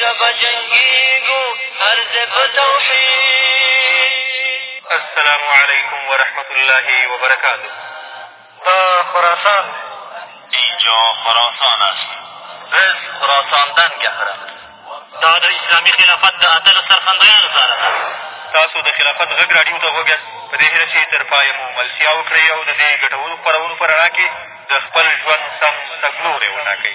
که به جنګېږو هر ځای په توحید السلام علیکم ورحمة الله وبرکاته دا خراسان اینجا خراسان است biz xurosondan gapiramiz دا د اسلامي خلافت د اتلس سرخندیانو سره ده تاسو د خلافت غږ راډیو ته غوږ یاست په دې هیله چې تر پایه مو ملتیا وکړئ او د دې ګټورو خپرونو په رڼا کې د خپل ژوند سم تګلوری وټاکئ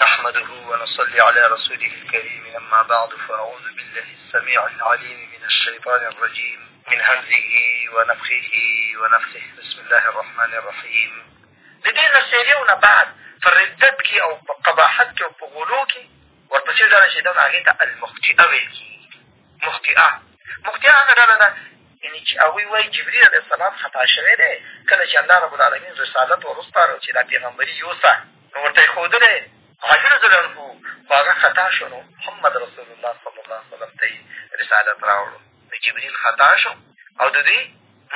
نحمده ونصلي على رسوله الكريم أما بعد فأعوذ بالله السميع العليم من الشيطان الرجيم من همزه ونفخه ونفسه بسم الله الرحمن الرحيم د دې نسیریو نه بعد په ردت کې او په قباحت کې او په غلو کې ورپسې ډله چې ده نو هغې ته المختیه ویل کېږي مختیه مختیه هغه ډله ده یعنې چې هغوی وایي جبریل علیه السلام خطا شوی دی کله چې الله رب العالمین رسالت ورسپاره چې دا پیغمبري یوسه نو ورته یې ښودلی علي رض خو هغه خطا شو نو محمد رسول الله صلی الله علیه وسلم ته یې رسالت راوړو نو جبریل خطا شو او د دوی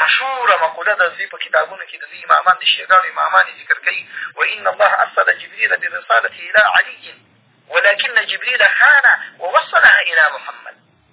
مشهوره مقوله ده دوی په کتابونو کښې د دوی امامان د شیعګانو امامان یې ذکر کوي وان الله ارسل جبریل بالرسالة الى علي ولكن جبریل خان ووصلها الى محمد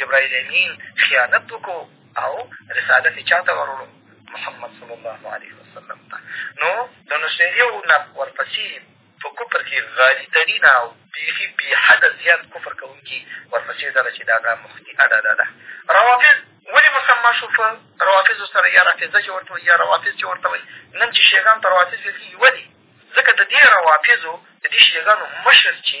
جبرائیل امین خیانت وکړو او رسالت یې چا ته وروړو محمد صلی الله علیه وسلم ته نو د نصیریو نه ورپسې په کفر کې غالي ترینه او بیخي بې حده زیات کفر کوونکي ورپسې ډله چې د هغه مخطیه ډله ده روافظ ولې مسما شو په روافظو سره یا رافظه چې ورته یا روافظ چې ورته وایي نن چې شیګان ته روافظ ویل کېږي ولې ځکه د دې روافظو د دې شیګانو مشر چې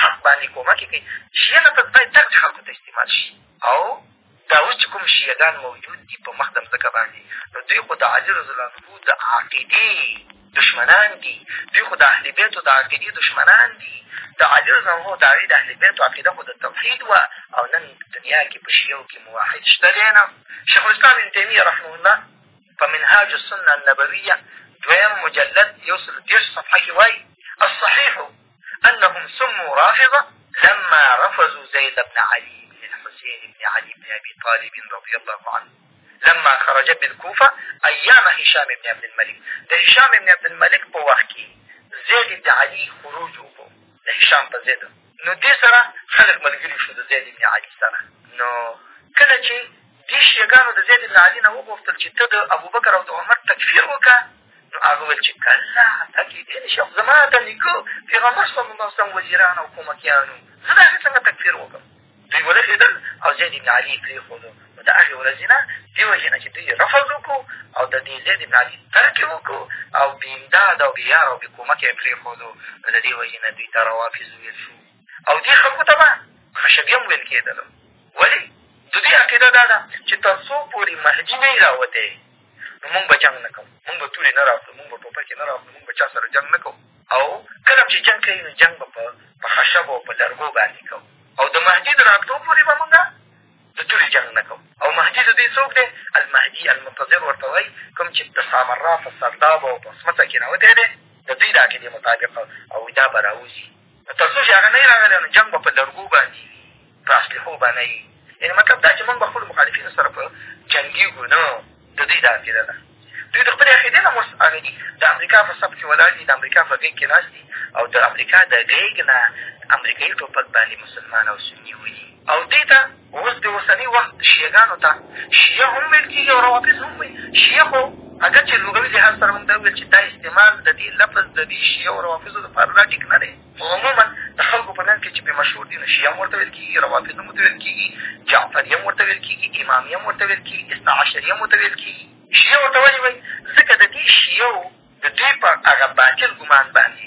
حق باندې کومک یې کوي شیعه لفظ باید ترک خلکو ته استعمال شي او دا اوس چې کوم شیعهګان موجود دي په مخ د مځکه باندې نو دوی خو د علي رضالله د عقیدې دشمنان دي دوی خو د اهل بیتو د عقیدې دشمنان دي د علي رضالله د هغوی د اهل بیتو عقیده خو د توحید وه او نن دنیا کې په شیعو کې موحد شته دی نه شیخالاسلام ابن تیمیه رحمه الله په منهاج السنه النبویه دویم مجلد یو سل دېرش صفحه کښې وایي الصحیح أنهم سموا رافضة لما رفضوا زيد بن علي بن الحسين بن علي بن أبي طالب رضي الله عنه لما خرج بالكوفة أيام هشام بن عبد الملك ده هشام بن عبد الملك بوخكي زيد بن علي خروج وبو ده هشام په زید نو دې سره خلک ملګري شو د زید بن علي سره نو کله چې دې شیګانو د زید بن علي نه وغوښتل چې ته د ابوبکر او د عمر تکفیر وکړه نو هغه وویل چې کله دا کېدی نه شي زما د نیکه پیغمبر صلی الله وسلم وزیران او کومکیان وو زه د هغې څنګه تکفیر وکړم دوی ولګېدل او زید بن علي یې پرېښودو نو د هغې ورځې نه دې وجې نه چې دوی یې رفض وکړو او د دې زید بن علي ترک یې وکړو او بې امداد او بې یار او بې کومک یې پرېښودو نو د دې وجې نه دوی ته روافظ ویل شو او دې خلکو ته به خشبیه هم ویل کېدلو ولې د دوی عقیده دا ده چې تر څو پورې مهدي نه وي راوتی نو مونږ به جنګ نه کوو مونږ به تورې نه را اخلو مونږ به ټوپکې نه را اخلو مونږ به چا سره جنګ نه کوو او کله هم چې جنګ کوي نو جنګ به په په خشبو او په لرګو باندې کوو او د مهدي د راتلو پورې به مونږ د تورې جنګ نه کوو او مهدي د دوی څوک دی المهدي المنتظر ورته وایي کوم چې د سامرا په سرداب او په سمڅه کېنوتی دی د دوی د عقیدې مطابق او دا به راوځي تر څو چې هغه نه وي راغلی نو جنګ به په لرګو باندې وي په اصلحو به نه وي یعنې مطلب دا چې مونږ به خپلو مخالفینو سره په جنګېږو نه د دوی دا عقیده ده دوی د خپلې عقیدې نه اوس هغه دي د امریکا په سب کښې ولاړ دي د امریکا په غېږ کښې ناست دي او د امریکا د غېږ نه امریکایي ټوپک باندې مسلمان او سني وي او دې ته اوس د اوسني وخت شیعه ګانو ته شیعه هم ویل کېږي او روافظ هم وایي. شیعه خو اګر چې لغوي لحاظ سره موږ دا وویل چې دا استعمال د دې لفظ د دې شیعه او روافظو لپاره دا ټیک نه دی خو عموما د خلکو په منځ کښې چې پرې مشهور دي نو شیعه هم ورته ویل کېږي روافظ هم ورته ویل کېږي جعفري هم ورته ویل کېږي امامي هم ورته ویل کېږي اثنا عشري هم ورته ویل کېږي شیعه ورته ولې وایي ځکه د دې شیعو د دوی په هغه باطل ګمان باندې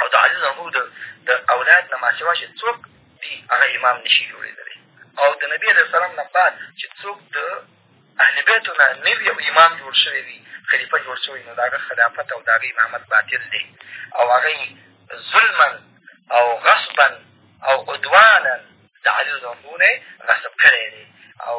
او د علی له د د اولاد نه ماسوا چې څوک دي هغه امام نه شي جوړېدلی او د نبي علیه السلام نه بعد چې څوک د اهل بیتو نه نوي او امام جوړ شوی وي خلیفه جوړ شوی نو د هغه خلافت او د هغه امامت باطل دی او هغه ظلما او غصبا او عدوانا د علی له نه غصب کړی دی او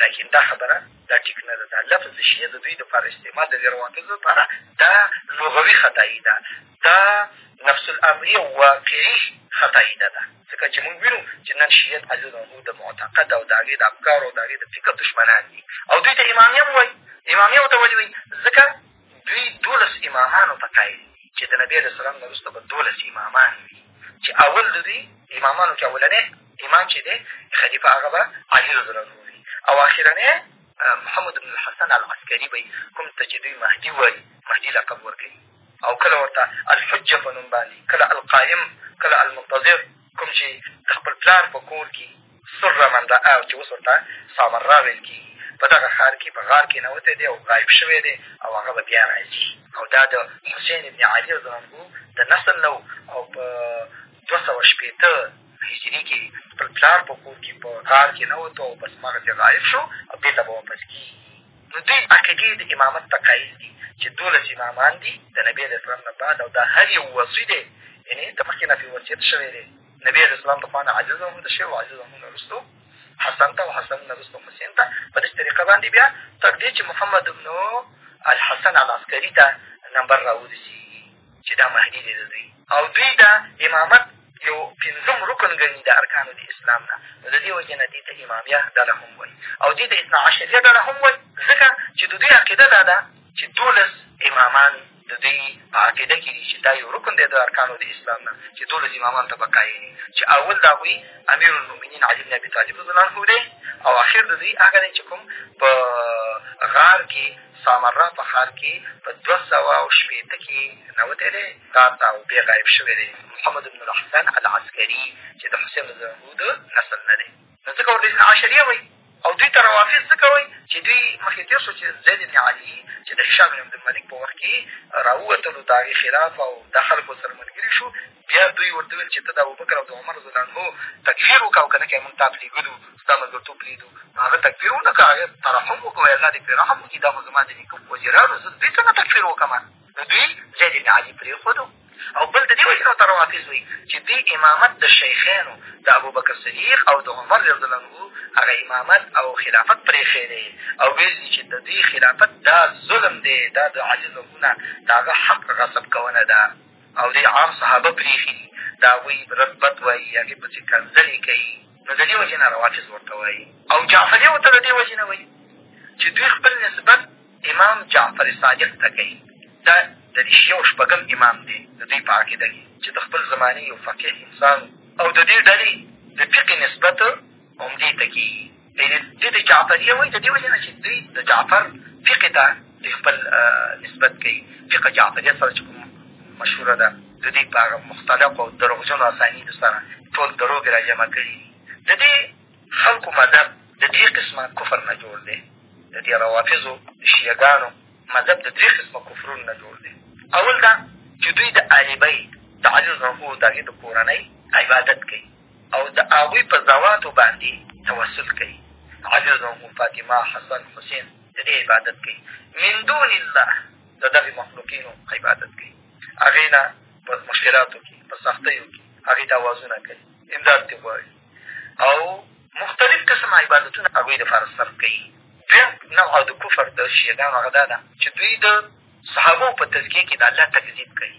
لکن دا خبره دا ټیک نه ده دا لفظ شیعه د دوی دپاره استعمال د تېروتنو دپاره دا لغوي خطایي ده دا نفس الامري او واقعي خطایي نه ده ځکه چې مونږ وینو چې نن شیعه علی عنه د معتقد او د هغې د افکارو او د هغې د فکر دښمنان دي او دوی ته امامیه هم وایي امامیه ورته ولې وایي ځکه دوی دولس امامانو ته قایل دي چې د نبي علیه السلام نه وروسته به دولس امامان وي چې اول د دوی امامانو کې اولنی امام چې دی خلیفه هغه به علي رض وي او اخرنی محمد بن الحسن العسکري به کوم ته چې دوی مهدي وایي مهدي لقب ورکوي او کله ورته الحجه په نوم باندې کله القایم کله المنتظر کوم چې د خپل پلار په کور کښې سره من رأه چې اوس ورته سامرا ویل کېږي په دغه ښار کې په غار کې نوتی دی او غایب شوی دی او هغه به بیا راځي او دا د حسین ابن علي رضالله د نسل نه او په دوه سوه شپېته رښتینې کېږي خپل پلار په کور کښې په غار کښې ننوتو او بس هماغسې غایب شو او بېرته به واپس کېږي نو دوی عقیدې د امامت ته قایل دي چې دولس امامان دي د نبي علیه اسلام نه بعد او دا هر یو وصي دی یعنې د مخکې نه پرې وصیت شوی دی نبي علیه اسلام د خوا نه عزیز هم ته شوی او عزیز هم نه وروستو حسن ته او حسن نه وروستو حسین ته په داسې طریقه باندې بیا تر دې چې محمد بن الحسن العسکري ته نمبر را ورسېږي چې دا مهدي دی د دوی او دوی دا امامت یو پنځم رکن ګڼي د ارکانو د اسلام نه نو د دې وجې نه دې ته امامیه ډله هم وایي او دې ته اثنا عشریه ډله هم وایي ځکه چې د دوی عقیده دا ده چې دولس امامان د دوی په عقیده کښې دي چې دا یو رکن دی د ارکانو د اسلام نه چې دولس امامان ته به قایل چې اول د هغوی امیر المؤمنین علي بن ابي طالب رضالله عنه دی او اخر د دوی هغه دی چې کوم په غار کښې سامرا په ښار کې په دوه سوه او شپېته کې ننوتی دی ښار ته او بیا غایب شوی دی محمد بن الحسن العسکري چې د حسین رضی د نسل نه دی نو ځکه ورته اثنا عشریه وایي او دوی ته روافظ ځکه وایي چې دوی مخکې تېر شو چې زید بن علي چې د هشام بن عبدالملک په وخت کې را ووتلو د هغې خلاف او د خلکو سره ملګري شو بیا دوی ورته وویل چې ته د ابوبکر او د عمر رضی الله عنهو تکفیر وکړه او که نه کښې مونږ تا پرېږدو ستا ملګرتوب پرېږدو نو هغه تکفیر ونه کړه هغې ترحم وکړو وایي الله دې پرې رحم وکړي دا خو زما د نیکه وزیرانو زه دوی څنګه تکفیر وکړم نو دوی زید بن علي پرېښودو او بل د دې وجې نه ورته روافظ وایي چې دې امامت د شیخینو د ابوبکر صدیق او د عمر رضی الله عنهو هغه امامت او خلافت پرېښی دی او ویل دي چې د دې خلافت دا ظلم دی دا د عاجزو نه د هغه حق غصب کونه ده او دوی عام صحابه پرېښي دي، د هغوی رد بد وایي، هغې پسې کنځلې کوي، نو د دې وجې نه روافظ ورته وایي او جعفریه ورته د دې وجې نه وایي چې دوی خپل نسبت امام جعفر صادق ته کوي، دا د دې شیعو شپږم امام دی د دوی په عقیده کې چې د خپل زمانې یو فقیه انسان او د دې ډلې د فقې نسبت عمدې ته کېږي یعنې دې ته جعفریه وایي د دې وجې نه چې دوی د جعفر فقې ته دوی خپل نسبت کوي فقه جعفریه سره چې کوم مشهوره ده د دوی په هغه مختلقو او دروغجنو اسانیدو سره ټول دروغې را جمع کړي دي د دې خلکو مذهب د دې قسمه کفر نه جوړ دی د دې روافظو شیعګانو مذهب د درې قسمه کفرونو نه جوړ دی اول دا چې دوی د عالبۍ د علي رضالهو د هغې د کورنۍ عبادت کوي او د هغوی په ذواتو باندې توسل کوي علي رض، فاطمه، حسن، حسین د دې عبادت کوي من دون الله د دغې مخلوقینو عبادت کوي هغې نه په مشکلاتو کښې په سختیو کښې هغې ته اوازونه کوي امداد ترې غواړي او مختلف قسم عبادتونه هغوی دپاره صرف کوي دویم نوع د کفر د شیعګانو هغه دا ده چې دوی د صحابو په تذکیه کښې د الله تکذیب کوي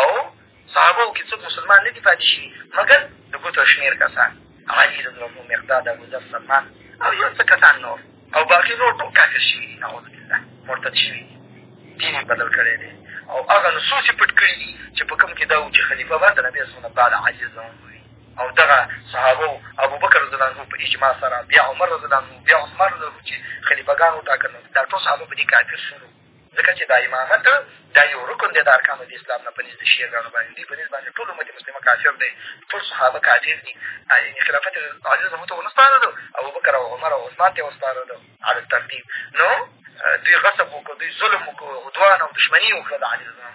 او صحابو کښې څوک مسلمان نه دي پاتې شوي مګر د ګوتو شمېر کسان علي رضي الله مقداد ابوذر سلمان او یو څه کسان نور او باقي نور ټول کافر شوي دي نعوذ بالله مرتد شوي دي دین یې بدل کړی دی او هغه نصوص یې پټ کړي دي چې په کوم کښې دا وو چې خلیفه به د نبي اسلام بعد علي رضي الله وي او دغه صحابو ابوبکر رضي الله په اجماع سره بیا عمر رضي الله بیا عثمان رضي چې خلیفه ګان وټاکل دا ټول صحابه په دې کافر شوي ځکه چې دا امامت دا یو رکن دی د ارکانو د اسلام نه په نزد شیعه ګانو باندې دوی په نزد باندې ټول امت مسلمه کافر دی ټول صحابه کافر دي یعنې خلافت عزیز هغو ته ونه سپاره ده ابوبکر او عمر او عثمان ته یې وسپاره ده علی ترتیب نو دوی غصب وکړو دوی ظلم وکړو عدوان او دښمني یې وکړه د علی رضوان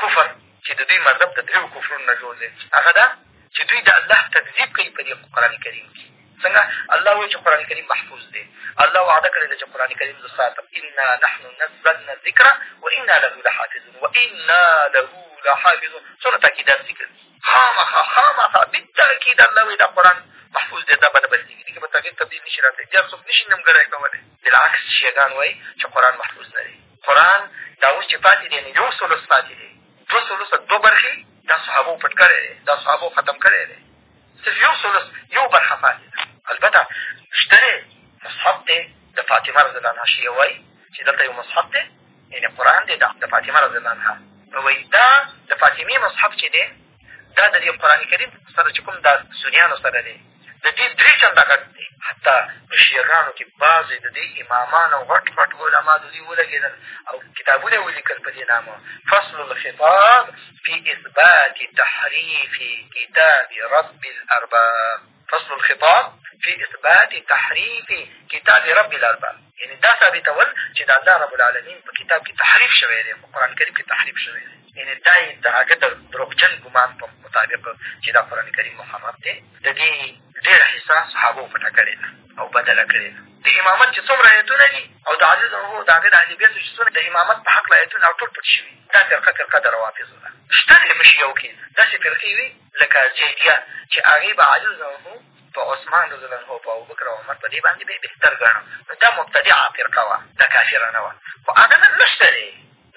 کفر چې د دوی مذهب د درېیو کفرونو نه جوړ دی هغه دا چې دوی د الله تکذیب کوي په دې قرآن کریم کښې څنګه الله وایي چې قرآن کریم محفوظ دی الله وعده کړې ده چې قرآن کریم زه ساتم انا نحن نزلنا الذکر و انا له لحافظون و انا له لحافظون څومره تاکیدات ذکر دي خامخا خامخا بالتاکید الله وایي دا قرآن محفوظ دی دا به نه بدلېږي دې کښې به تغیر تبدیل نه شي راتلی بیا څوک نه شي نمګړی کولی بالعکس شیګان وایي چې قرآن محفوظ نه دی قرآن دا اوس چې پاتې دی، یو ثلث پاتې دی، دوه ثلثه دوه برخې دا صحابو پټ کړی دی، دا صحابو ختم کړی دی، صرف یو ثلث یو برخه پاتې ده. البته شته دی مصحف دی د فاطمه رضی الله عنها شیعه وایي چې دلته یو مصحف دی یعنې قرآن دی د فاطمه رضی الله عنها وایي دا د فاطمې مصحف چې دی دا د دې قرآنکریم سره چې کوم دا سنیانو سره دی د دې درې چنده غټ دی حتی په شیعګانو کښې بعضې د دې امامان او غټ غټ علما د دوی ولګېدل او کتابونه یې ولیکل په دې نامه فصل الخطاب فی اثبات تحریف کتاب رب الارباب فصل الخطاب فی اثبات تحریف کتاب رب الارباب یعنې دا ثابتول چې د الله رب العالمین په کتاب کښې تحریف شوی دی په قرآن کریم کښې تحریف شوی دی یعنې دا یې د هغه د دروغجن ګمان په مطابق چې دا قرآن کریم محمد دی د دې ډېره حصه صحابو پټه کړې ده او بدله کړې ده د امامت چې څومره ایتونه دي او د عزیز هو د هغې د اهلیبیتو چې څونه د امامت په حقله ایتونه او ټول پټ شوي دا فرقه فرقه د روافظو ده شته دی مشي یو کښې داسې فرقې وي لکه جهلیه چې هغې به علي رض په عثمان رض او په ابوبکر او عمر په دې باندې به یې بهتر ګڼه نو دا مبتدعه فرقه وه دا کافره نه وه خو هغه نن نه شته دی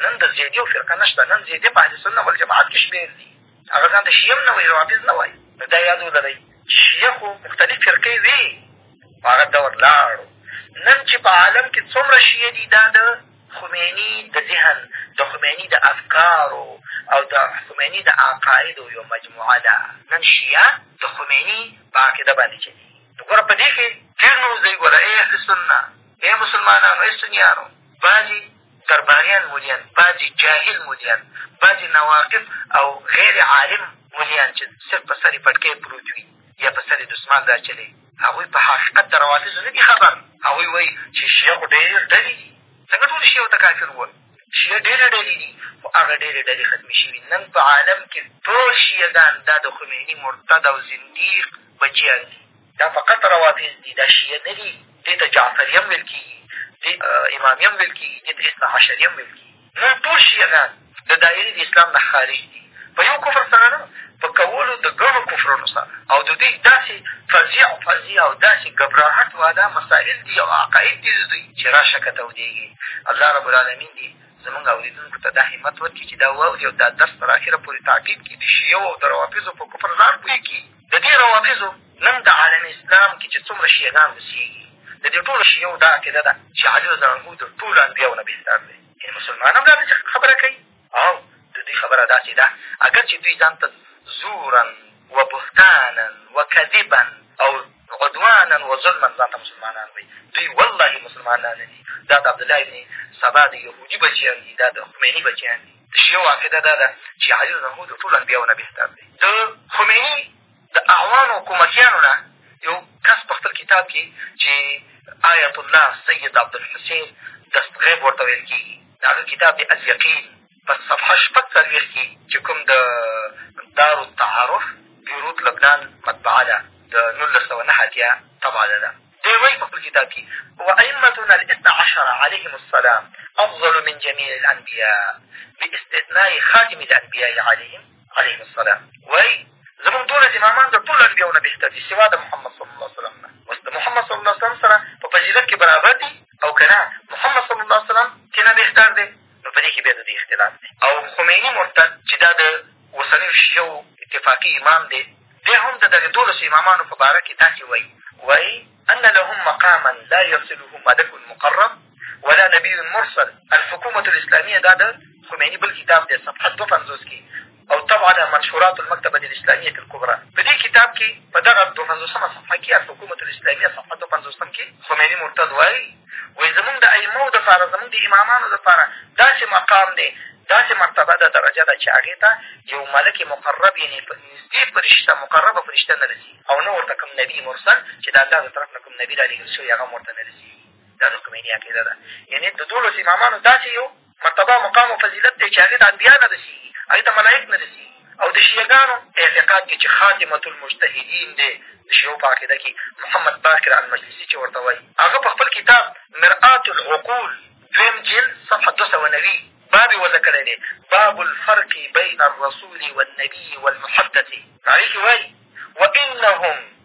نن د زیدیو فرقه نه شته نن زیدې په اهلسنه والجماعت کښې شمېر دي هغه ځان ته شیه هم نه وایي روافظ نه وایي نو دا یاد ولرئ چې شیه خو مختلف فرقې وې هغه دور لاړو نن چې په عالم کې څومره شیه دي دا د خمیني د ذهن، د خمیني د افکارو او د خمیني د عقایدو یوه مجموعه ده. نن شیعه د خمیني په عقیده باندې چلېږي. نو ګوره په دې کښې ډېر نومز دی، ګوره ای اهل سنه، ای مسلمانانو، ای سنیانو، بعضې درباریان ملیان، بعضې جاهل ملیان، بعضې نواقف او غیر عالم ملیان چې صرف په سر یې پټکی پروت وي یا په سر یې دسمال دا چلوي، هغوی په حقیقت د روافظو نه دي خبر هغوی وایي چې شیعه خو ډېر ډلې دي څنګه ټول شیعو ته کافر ووایو شیعه ډېرې ډلې دي خو هغه ډېرې ډلې ختمې شوي نن په عالم کې ټول شیعهګان دا د خمیني مرتد او زندیق بچیان دي دا فقط روافظ دي دا شیعه نه دي دې ته جعفري هم ویل کېږي دې امامي هم ویل کېږي دې ته اثنا عشري هم ویل کېږي نن ټول شیعهګان د دایرې د اسلام نه خارج دي، په یو کفر سره نه، په کولو د ګڼو کفرونو سره او د دوی داسې فضیع فضیع او داسې ګبراهټ والا مسایل دي او عقاید دي د دوی چې راشه که تودېږې. الله رب العالمین دې زمونږ اورېدونکو ته دا همت ورکړي چې دا واوري او دا درس تر اخره پورې تعقیب کړي، د شیعو او د روافظو په کفر ځان پوه کړي. د دې روافظو نن د عالم اسلام کې چې څومره شیعه ګان اوسېږي د دې ټولو شیعو دا عقیده ده چې علي رضالله د ټولو انبیاو نه بهتر دی یعنې مسلمان هم داسې خبره کوي او د دوی خبره داسې ده اګر چې دوی ځان ته زورا و بهتانا و کذبا او عدوانا و ظلما ځان ته مسلمانان وایي دوی والله مسلمانان نه دي دا د عبدالله ابن سبا د یهودي بچیان دي دا د خمیني بچیان دي شوه عقیده دا ده چې علي رض د ټولو انبیاو نه بهتر دی د خمیني د اعوانو کمکیانو نه یو کس په خپل کتاب کې چې آیت الله سید عبدالحسین دستغیب ورته ویل کېږي د هغه کتاب دی الیقین په صفحه شپږ څلوېښت کښې چې کوم د دار التعارف بیروت لبنان مطبعه ده د نولس سوه نهه اتیا طبعه ده دی وایي په خپل کتاب کښې وایمتنا الاثنی عشر علیهم السلام افضل من جمیع الانبیاء باستثناء خاتم الانبیاء علیهم علیهم السلام وایي زمونږ دولس امامان د ټولو انبیاو نه بهتر دي سوا د محمد صلی الله وسلم نه اوس د محمد صلی الله وسلم سره په فضیلت کښې برابر دي او که نه محمد صلی الله وسلم کښې نه بهتر دی نو په دې کښې بیا د دې اختلاف دی او خمیني مرتد چې دا د اوسنیو شیعو اتفاقي امام دی، دی هم د دغې دولسو امامانو په باره کې داسې وایي، وایي، ان لهم مقاما لا یصله ملک مقرب ولا نبی مرسل، الحکومة الاسلامیة، دا د خمیني بل کتاب دی، صفحه دوه پنځوس کې او طبعا منشورات المکتبة الاسلامیة الکبری په دې کتاب کې په دغه دوه پنځوسمه صفحه کې الحکومة الاسلامیة صفحه دوه پنځوسم کې خمیني مرتض وایي، وایي زمونږ د ائمو دپاره زمونږ د امامانو دپاره داسې مقام دی داسې مرتبه ده درجه ده چې هغې ته یو ملک مقرب یعنې په نږدې فرشته مقربه فرشته نه رسي او نه ورته کوم نبي مرسل چې د الله د طرف نه کوم نبي را لېږل شوی هغه هم ورته نه رسېږي دا د خمیني عقیده ده یعنې د دولس امامانو داسې یو مرتبه او مقام او فضیلت دی چې هغې ته انبیا نه رسېږي هغې ته ملایک نه رسېږي او د شیعه ګانو اعتقاد کې چې خاتمة المجتهدین دی د شیعو په عقیده کې محمد باقر المجلسي چې ورته وایي هغه په خپل کتاب مرآت العقول دویم جلد صفحه دوه سوه نوي باب یې وضع کړی دی باب الفرق بین الرسول والنبي والمحدث هغې کښې وایي وانهم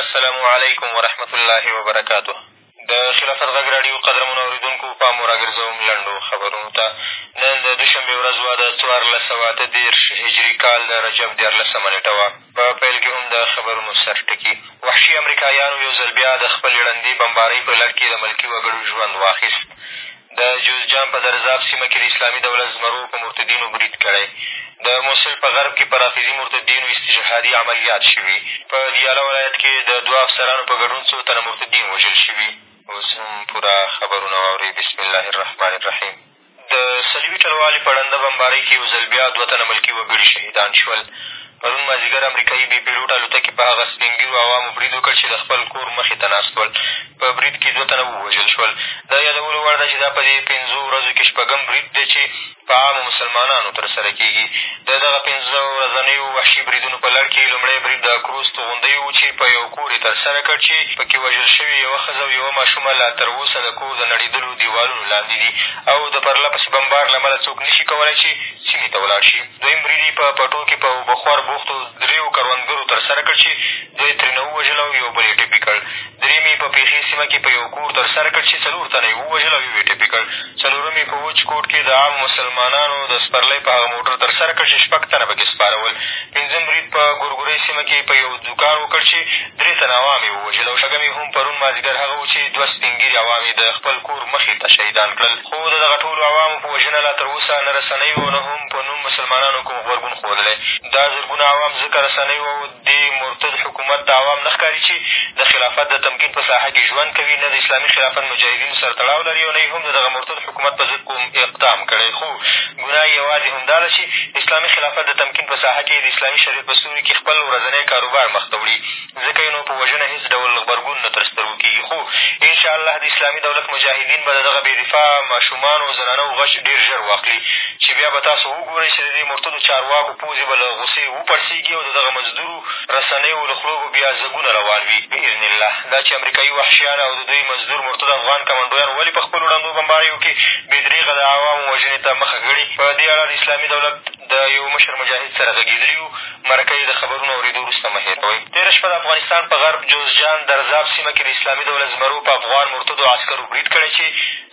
السلام علیکم ورحمة الله وبرکاته د خلافت غږ راډیو قدرمنو اورېدونکو پام وراګرځوم لنډو خبرونو ته نن د دوشنبې ورځ وه د څوارلس سوه اته دېرش هجري کال د رجب دیارلسمه نېټه وه په پیل کښې هم د خبرونو سرټکي وحشي امریکایانو یو ځل بیا د خپلې ړندې بمبارۍ په لړ کښې د ملکي وګړو ژوند واخیست د جوزجان په درزاب سیمه کې د اسلامي دولت زمرو په مرتدینو برید کړی. د موصل په غرب کې په رافضي مرتدینو استشهادي عملیات شوي. په دیاله ولایت کې د دوه افسرانو په ګډون څو تنه مرتدین وژل شوي. اوس هم پوره خبرونه واورئ بسم الله الرحمن الرحیم د صلیبي ټلوالې په ړنده بمبارۍ کې یو ځل بیا دوه تنه ملکي وګړي شهیدان شول. پرون مازدیګر امریکايي بې پېلوټه الوتکې په هغه سپین ږیرو عوامو برید وکړ چې د خپل کور مخې ته ناست ول. په برید کې دوه تنه ووژل شول. د یادولو وړ ده چې دا په دې پېنځو ورځو کې شپږم برید دی چې په عامو مسلمانانو ترسره کېږي. د دغه پېنځه ورځنیو وحشي بریدونو په لړ کې لومړی برید د اکروز توغندیو و چې په یو کور یې ترسره کړ چې په کې وژل شوې یوه ښځه او یوه ماشومه لا تر اوسه د کور د نړېدلو دېوالونو لاندې دي او د پرله پسې بمبار له امله څوک نه شي کولای چې سیمې ته ولاړ شي. دوی برید یې په پټو کې په اوبه خوار بوختو درېیو کروندګرو تر سره کړ چې دوه یې ترېنه ووژل او یو بل یې ټپي کړ. درېیم یې په پېښې سیمه کې په یو کور تر سره کړ چې څلور تنه یې ووژل او یو یې ټپي کړ. څلورم یې په وچ کوټ کې د عامو مسلمانانو د سپرلۍ په هغه موټر تر سره کړ چې شپږ تنه په کې سپاره ول. پېنځم برید په ګورګورۍ سیمه کې په یو دوکان وکړ چې درې تنه عوام یې ووژل او شپږم یې هم پرون مازدیګر هغه و چې دوه سپین ږیري عوام یې د خپل کور مخې ته شهیدان کړل خو د دغه ټولو عوامو وژنه لا تر اوسه نه رسنیو او نه هم په نوم مسلمانانو کوم غبرګون ښودلی. دا زرګونه عوام ځکه رسنیو او دې مرتد حکومت ته عوام نه ښکاري چې د خلافت د تمکین په ساحه کې ژوند کوي، نه د اسلامي خلافت مجاهدینو سره تړاو لري او نه یې هم د دغه مرتد حکومت په ضد کوم اقدام کړی، خو ګناه یې یوازې همدا ده چې اسلامي خلافت د تمکین په ساحه کې د اسلامي شریعت په سیوري کې خپل ورځنی کاروبار مخته وړي. ځکه یې نو په وژنه هېڅ ډول غبرګون نه تر سترګو کېږي، خو ان شاء الله د اسلامي دولت مجاهدین به د دغه بې دفاع ماشومانو او زنانو غچ ډېر ژر واخلي، چې بیا به تاسو وګورئ چې د دې مرتدو چارواکو پوزې به له غوسې وپړسېږي او د دغه مزدورو رسنیو له خولو به بیا ځګونه روان وي باذن الله. دا چې امریکایي وحشیان او د دوی مزدور مرتد افغان کمانډویان ولې په خپلو ړندو بمباریو کې بې درېغه د عوامو وژنې ته مخه کړې، په دې اړه د اسلامي دولت د یو مشر مجاهد سره غږېدلي یو، مرکه یې د خبرونو اورېدو وروسته مه هېروئ. تېره شپه د افغانستان په غرب جوزجان درزاب سیمه کې د اسلامي دولت زمرو په افغان مرتدو عسکرو برید کړی چې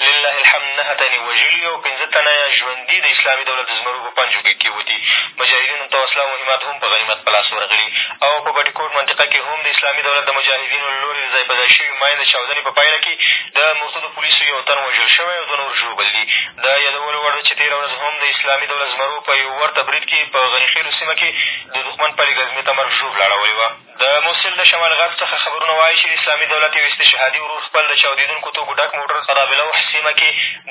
لله الحمد نهه تنې یې وژلي او پېنځه تنه یا ژوندي د اسلامي دولت د زمرو په پنجو کې کېوتي. مجاهدینو ته وسله او مهمات هم په غنیمت په لاس ورغلي او په بټي کوټ منطقه کې هم د اسلامي دولت د مجاهدینو له لورې د ځای په ځای شوي ماین د چاودنې په پایله کې د مرتدو پولیسو یو تن وژل شوی او دوه نور ژوبل دي. د یادولو وړ ده چې تېره ورځ هم د اسلامي دولت زمرو په یو ورته برید کې په غني خېلو سیمه کې د دښمن پلې ګزمې ته مرګ ژوبله اړولې وه. د موصل د شمال غرب څخه خبرونه وايي چې د اسلامي دولت یو استشهادي ورور خپل د چاودېدونکو توکو ډک موټر په قراب لوح سیمه کې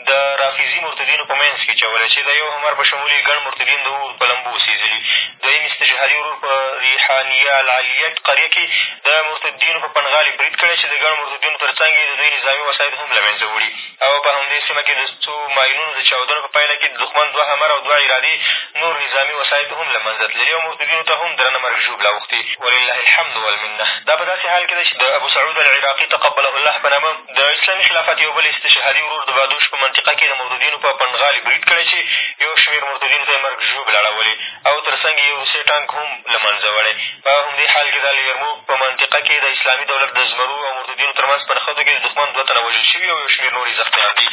د رافضي مرتدینو په منځ کې اچولی چې د یو همر په شمول یې ګڼ مرتدین د اور په لمبو سېځلي. دویم استشهادي ورور په ریحانیه العلیه قریه کې د مرتدینو په پنډغالي برید کړی چې د ګڼ دودونو تر څنګ یې د دوی نظامي وسایط هم له منځه وړي او په همدې سېمه کې د څو ماینونو د چاودنو په پایله کې د دښمن دوه همر او دوه عرادې نور نظامي وسایط هم له منځه تللي او مرتدینو ته هم درنه مرګ ژوبله اوښتې ولله الحمد والمنه دا په داسې حال کې ده چې د ابو سعود العراقي تقبله الله په نامه د اسلامي خلافت یو بل استشهادي ورور د بادوش په منطقه کې د مرتدینو په پنډغالي برید کړی چې یو شمېر مرتدینو ته یې مرګ ژوبله اړولې او تر څنګ یې یو روسې ټانک هم له منځه وړی. په همدې حال کښې د الیرموک په منطقه کښې د اسلامي دولت د زمرو او مرتدینو تر منځ په نښتو کښې د دښمن دوه تنه وژل شوي او یو شمېر نور یې زخمیان دي.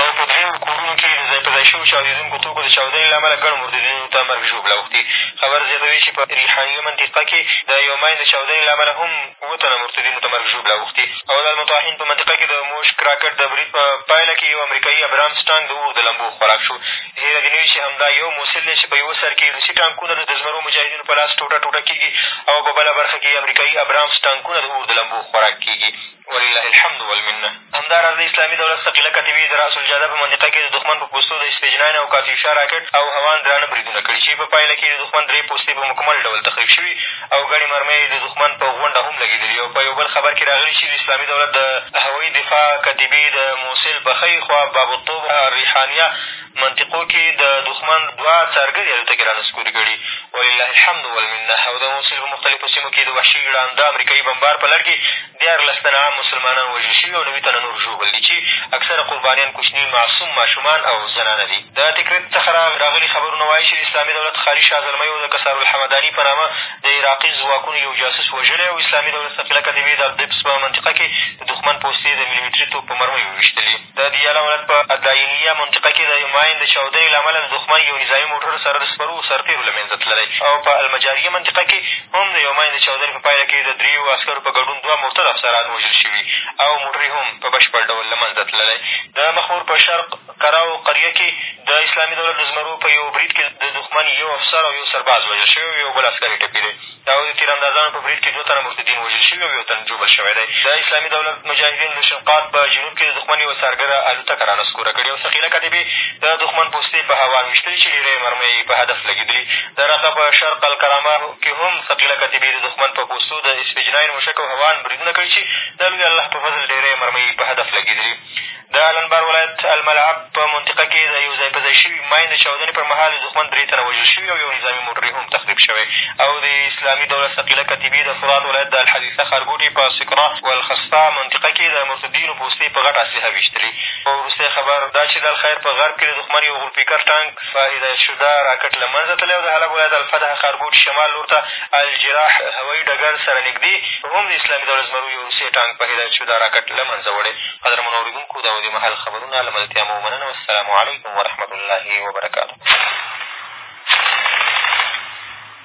او په درېیو کورونو کښې د ځای په ځای شوو چاودېدونکو توکو د چاودنې له امله ګڼو مرتدینو ته مرګ ژوبله اوښتې. خبر زیاتوي چې په ریحانیه منطقه کښې د یو ماین د چاودنې له امله هم اووه تنه مرتدینو ته مرګ ژوبله اوښتې او د المطاحین په منطقه کې د موش کراکټ د برید په پایله کې یو امریکایي ابرامز ټانک د اور د لمبو خوراک شو. هېره دې نه وي چې همدا یو موصل دی چې په یوه سر کې روسي ټانکونه د د زمرو مجاهدینو په لاس ټوټه ټوټه کېږي او په بله برخه کې امریکایي ابرامز ټانکونه د اور د لمبو خوراک کېږي ولله الحمد والمنه. همداراز د اسلامي دولت ثقیله کتیبې د راس الجاده په منطقه کې د دښمن په پوستو د اسپېجناین او کاتیوشا راکټ او هوان درانه بریدونه کړي چې په پایله کې یې د دښمن درې پوستې په مکمل ډول تخریب شوي او ګڼې مرمۍ یې د دښمن په غونډه هم لګېدلي او په یو بل خبر کې راغلي چې د اسلامي دولت د هوایي دفاع کتیبې د موصل په ښۍ خوا باب الطوب الریحانیه منطقو کښې د دښمن دوه څارګرې الوتکې را نسکورې کړي ولله الحمد والمنه او د موصل په مختلفو سیمو کښې د وحشي ړانده امریکایي بمبار په لړ کښې دیارلس تنه عام مسلمانان وژل شوي او نوي تنه نور ژوبل دي چي اکثره قربانیان کوچني معصوم ماشومان او زنانه دي. د تکریت څخه راغلي خبرونه وایي چي د اسلامي دولت ښاري شاه زلمیو د کسار الحمداني په نامه د عراقي ځواکونو یو جاسوس وژلی او اسلامي دولت ثقیله کتیبې د الدبس په منطقه کښې د دښمن پوستې د ملي متري توپ په مرمیو وویشتلي. د دیاله ولایت په الداینیه منطقه کې د ماین د چاودنې له امله د دښمن یو نظامي موټر سره د سپرو سرتېرو له منځه تللی او په المجاریه منطقه کې هم د یو ماین د چاودنې په پایله کې د درېیو عسکرو په ګډون دوه مرتد افسران وژل شوي او موټر یې هم په بشپړ ډول له منځه تللی. د مخمور په شرق کراو قریه کې د اسلامي دولت د زمرو په یو برید کې د دښمن یو افسر او یو سرباز وژل شوی او یو بل عسکر یې ټپي دی. او د تیراندازانو په برید کې دوه تنه مرتدین وژل شوي او یو تن ژوبل شوی دی. د اسلامي دولت مجاهدینو د شنقاط په جنوب کې د دښمن یوه څارګره الوتکه را نسکوره کړې او ثقیله کتیبې د دښمن پوستې په هوا ویشتلې چې ډېری مرمۍ یې په هدف لګېدلي. د رقه په شرق الکرامه کې هم ثقیله کتیبې د دښمن په پوستو د اسفجناین موشک او هوا ان بریدونه کړي چې د لوی الله په فضل ډېری مرمۍ یې په هدف لګېدلي. د الانبار ولایت الملعب په منطقه کې د یو ځای په ځای شوي ماین د چاودنې پر مهال د دښمن درې تنه وژل شوي او یو نظامي موټر یې هم تخریب شوی او د اسلامي دولت ثقیله کتیبې د فرات ولایت د الحدیثه ښارګوټي په سکرا والخستا منطقه کې د مرتدینو پوستې په غټه اسلحه ویشتلې خو وروستی خبر دا چې د الخیر په غرب کې د دښمن یو غولپیکر ټانک په هدایت شده راکټ له منځه تللی او د حلب ولایت الفتح ښارګوټ شمال لور ته الجراح هوایي ډګر سره نږدې هم د اسلامي دولت زمرو یو روسې ټانک په هدایت شده راکټ له منځه وړی. قدرمنو اورېدونکو دا و دې مهال خبرونه له ملتیا مو مننه والسلام علیکم ورحمة الله وبرکاته.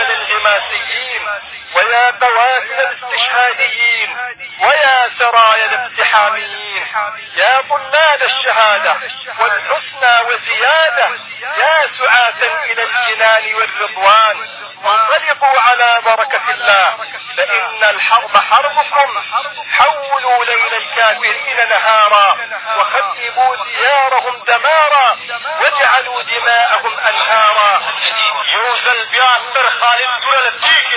الانغماسيين ويا بواسل الاستشهاديين ويا سرايا الاقتحاميين يا طلاب الشهادة والحسنى وزيادة يا سعاة إلى الجنان والرضوان انطلقوا على بركة الله فإن الحرب حربكم حولوا ليل الكافرين نهارا وخذبوا ديارهم دمارا واجعلوا دماءهم أنهارا يوزن بيعتر خالد دولة تيكي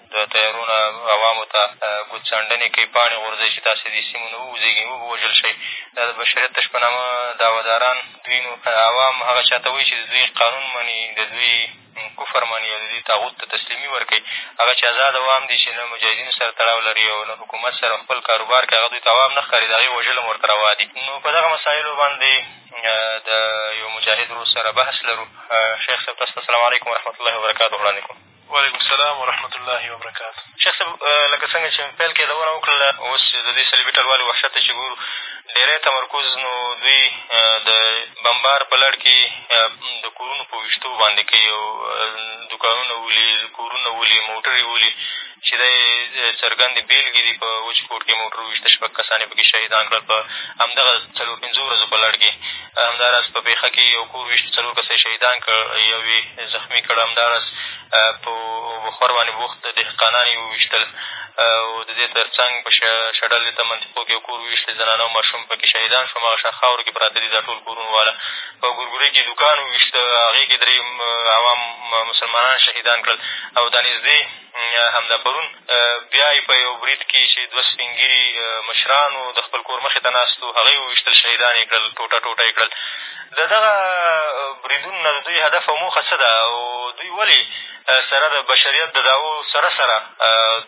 دا تیارونه عوامو ته ګوت څنډنې کوي، پاڼې غورځوي چې تاسې د دې سیمو نه ووځېږئ، ووژل شئ. دا د بشریت تش په نامه دعوه داران دوی نو عوام هغه چا ته وایي چې د دوی قانون مني، د دوی کفر مني او د دوی طاغوت ته تسلیمي ورکوي. هغه چې ازاد عوام دي چې نه مجاهدینو سره تړاو لري او نه حکومت سره خپل کاروبار کوي هغه دوی ته عوام نه ښکاري، د هغې وژل هم ورته روا دي. نو په دغه مسایلو باندې د یو مجاهد ورور سره بحث لرو. شیخ صاحب تاسو ته سلام علیکم ورحمة الله وبرکاته وړاندې کوم. وعلیکم سلام ورحمة الله وبرکاته شیخ صاحب لکه څنګه چې مې پیل کې یادونه وکړله اوس چې د دوی صلیبي ټلوالې وحشت ته چې ګورو ډېری تمرکز نو دوی د بمبار په لړ کې د کورونو په ویشتو باندې کوي او دوکانونه ولي کورونه ولي موټرې ولي چې دا یې څرګندې بېلګې دي په وچ کوټ کې موټر وویشته شپږ کسان یې پکې شهیدان کړل په همدغه څلور پېنځو ورځو په لړ کې همداراز په پېښه کې یو کور ویشت، څلور کسه یې شهیدان کړ، یو یې زخمي کړ، همداراز په اوبهخور باندې بوخت دهقانان یې وویشتل او د دې تر څنګ په شډل دته منطقو کې یو کور وویشت، زنانه او ماشوم په کې شهیدان شول، هماغه شان خاورو کې پراته دي دا ټول کورونو واله، په ګورګورې کې یې دوکان وویشت، هغې کې درې عوام مسلمانان شهیدان کړل او دا نږدې همدا پرون بیا یې په یو برید کې چې دوه سپین ږیري مشران وو د خپل کور مخې ته ناست وو هغه یې وویشتل شهیدان یې کړل ټوټه ټوټه یې کړل د دغه بریدونو نه د دوی هدف او موخه څه ده او دوی ولې سره د بشریت د دعوو سره سره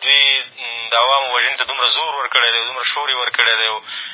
دوی د عوامو وژنې ته دومره زور ورکړی دی او دومره شور یې ورکړی دی او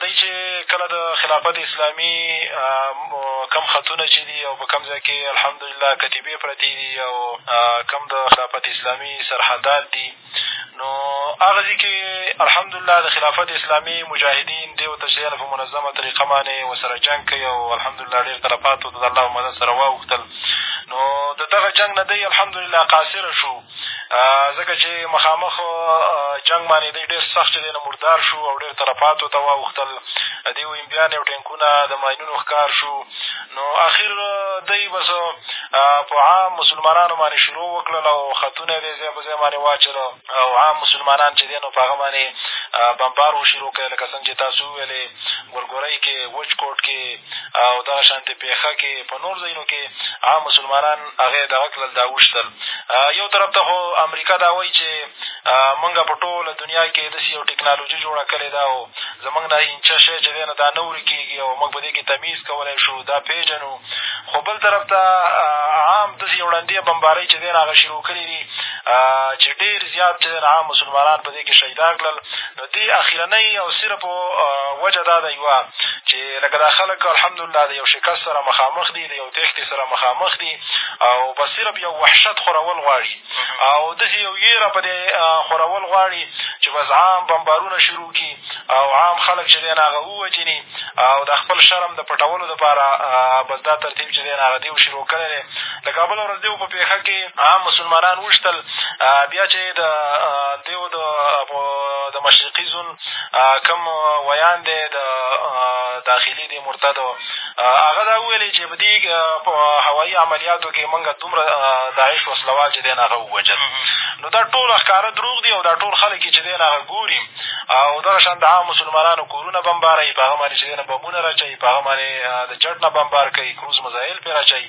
دی چې کله د خلافت اسلامي کوم خطونه چې دي او په کوم ځای کې الحمدلله کتیبې پرتې دي او کوم د خلافت اسلامي سرحدات دي نو هغه ځي کې الحمدلله د خلافت اسلامي مجاهدین دې ورته چې په منظمه طریقه باندې ورسره جنګ کوي او الحمدلله ډېر تلفات ورته د الله په مدد سره واوښتل نو د دغه جنګ نه دی الحمدلله قاصره شو ځکه چې مخامخ جنګ باندې دی ډېر سخت چې دی نه مردار شو او ډېر تلفاتو ته واوښتل د دوی ویمبیانې او ټینکونه د ماینونو ښکار شو نو اخر دی بس په عام مسلمانانو باندې شروع وکړل او خطونه یې دی ځای په ځای باندې واچل او عام مسلمانان چې دی نو په هغه باندې بمبار وشروع کړی لکه څنګه چې تاسو وویلې ګورګورۍ کې وچ کوټ کې او دغه شانتې پېښه کې په نور ځایونو کې عام مسلمانان هغه یې دغه کړل دا وویشتل یو طرف ته خو امریکا دا وایي چې مونږ په ټوله دنیا کې داسې یو ټکنالوژي جوړه کړې ده او زمونږ نه اینچه شی چې دی نو دا نه ورکېږي او مونږ په دې کې تمیز کولی شو دا پېژنو خو بل طرف ته عام داسې یو ړندې بمبارۍ چې دی نو هغه شروع کړي دي چې ډېر زیات چې دی عام مسلمانان په دې کې شهیدا کړل نو دې اخرنۍ او صرف وجه دا ده یوه چې لکه دا خلک الحمدلله د یو شکست سره مخامخ دي تېښتې سره مخامخ دي او په صرف یو وحشت خورول غواړي او داسې یو وېره په دې خورول غواړي چې بس عام بمبارونه شروع کړي او عام خلک چې دی نه هغه ووژني او د خپل شرم د پټولو دپاره بس دا ترتیب چې دی نه هغه دیو شروع کړی دی د کابل ورځ دیو په پېښه کې عام مسلمانان ووژتل بیا چې د دیو د د مشرقي زون کوم ویاند دی د داخلي دې مرتدو هغه دا وویلې چې په دې په هوایي عملیاتو کښې مونږ دومره داعش وسله وال چې دی نه هغه ووژل نو دا ټول ښکاره دروغ دي او دا ټول خلک یې چې دی نه هغه ګوري او دغه شان د عام مسلمانانو کورونه بمباروي په هغه باندې چې دی نه بمونه را اچوي په هغه باندې د جټ نه بمبار کوي کروز مزایل پرې را اچوي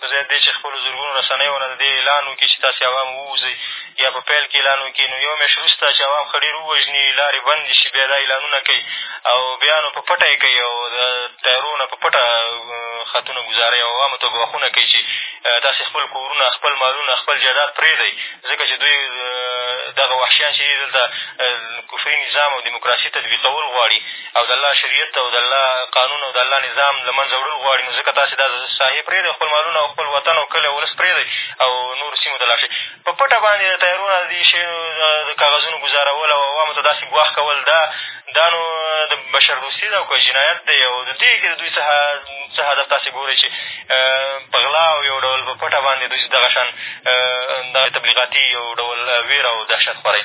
په ځای د دې چې خپلو زرګونو رسنیو نه د دې اعلان وکړي چې تاسې عوام ووځئ یا په پیل کې اعلان وکړي نو یوه میاشت وروسته چې عوام ښه ډېر ووژني لارې بندې شي بیا دا اعلانونه کوي او بیا نو په پټه یې کوي او د طیارو نه په پټه خطونه ګزارئ او عوامو ته ګواښونه کوي چې تاسې خپل کورونه خپل مالونه خپل جایداد پرېږدئ ځکه چې دوی دغه وحشیان چې دي دلته کفري نظام او دیموکراسي تطبیقول غواړي او د الله شریعت او د الله قانون او د الله نظام له منځه وړل غواړي نو ځکه تاسې دا ساحې پرېږدئ او خپل مالونه او خپل وطن او کلی او ولس پرېږدئ او نورو سیمو ته لاړ شئ په پټه باندې د طیارو نه د دې شیانو د کاغذونو ګزارول او عوامو ته داسې ګواښ کول دا دا نو د بشردوستي ده او که جنایت دی او د دې کښې د دوی څخه څه هدف تاسې ګورئ چې په غلا او یو ډول په پټه باندې دوی دغه شان دغه تبلیغاتي یو ډول وېره او دهشت خپروي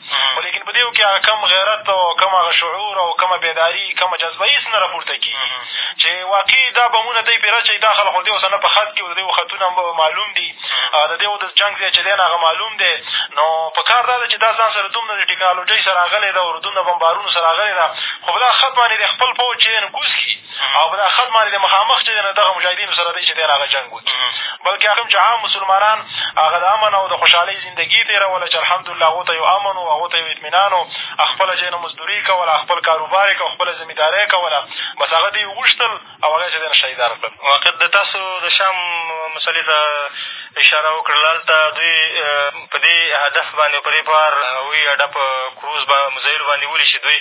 خو لېکن په دېو کښې هغه کم غېرت او کم هغه شعور او کمه بېداري کمه جذبه هېڅ نه راپورته کېږي چې واقعي دا بمونه دی پرې اچوي دا خلق خو د دېو سره نه په خط کښې وو د دېو خطونه معلوم دي د دېو د جنګ ځای چې دی نو هغه معلوم دی نو په کار دا ده چې دا ځان سره دومره د ټېکنالوجۍ سره راغلې ده او دومره بمبارونو سره راغلې ده خو په دغه خط باندې د خپل پوځ چې دی نو کوز کړي او په دا خط باندې دی مخامخ چې دی نو دغه مجاهدینو سره دی چې دی هغه جنګ وکړي بلکې هغه چې عام مسلمانان هغه د امن او د خوشحالۍ زندګي تېروله چې الحمدلله هغو ته یو امن و هغو ته یو اطمینان و خپله چې نه مزدوري کوله خپل کاروبار یې کوه خپله ذمهدارۍ کوله بس هغه دوی وغوښتل او هغه چې دی نه شهیدان کړل واقع د تاسو د شام مسلې ته اشاره وکړل هلته دوی په دې هدف باندې په دې پار هغوی اډه په کروز مزایلو باندې ولي چې دوی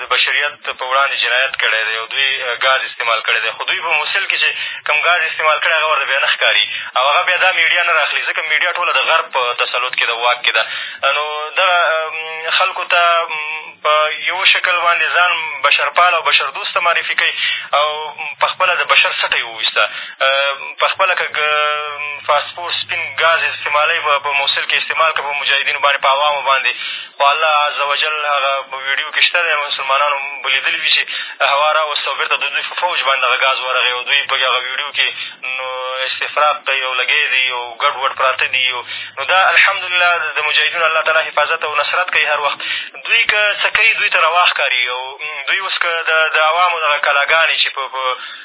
د بشریت په وړاندې جنایت کړی دی او دوی ګاز استعمال کړی دی خو دوی په موصل کښې چې کوم ګاز استعمال کړی هغه ورته بیا نه ښکاري او هغه بیا دا میډیا نه را اخلي ځکه میډیا ټوله د غرب په تسلط کښې ده واک کښې ده نو دغه خلکو ته په یوه شکل باندې ځان بشرپال او بشردوسته معرفي کوي او په خپله د بشر سټه یې وویسته په خپله که فاسفور سپین ګاز استعمالوي په موصل کښې استعمال کړه په مجاهدینو باندې په عوامو باندې خو الله عز وجل هغه په ویډیو کښې شته دی مسلمانانو به لیدلي وي چې هوا راوسته او بېرته د دوی په فوج باندې هغه ګاز ورغی او دوی په هغه ویډیو کښې نو استفراق کوي او لګیا دي او ګډ وډ پراته دي نو دا الحمدلله د مجاهدینو الله تعالی حفاظت او نصرت کوي هر وخت دوی که څه کوي دوی ته روا ښکاري او دوی اوس که د عوامو دغه کلاګانې چې په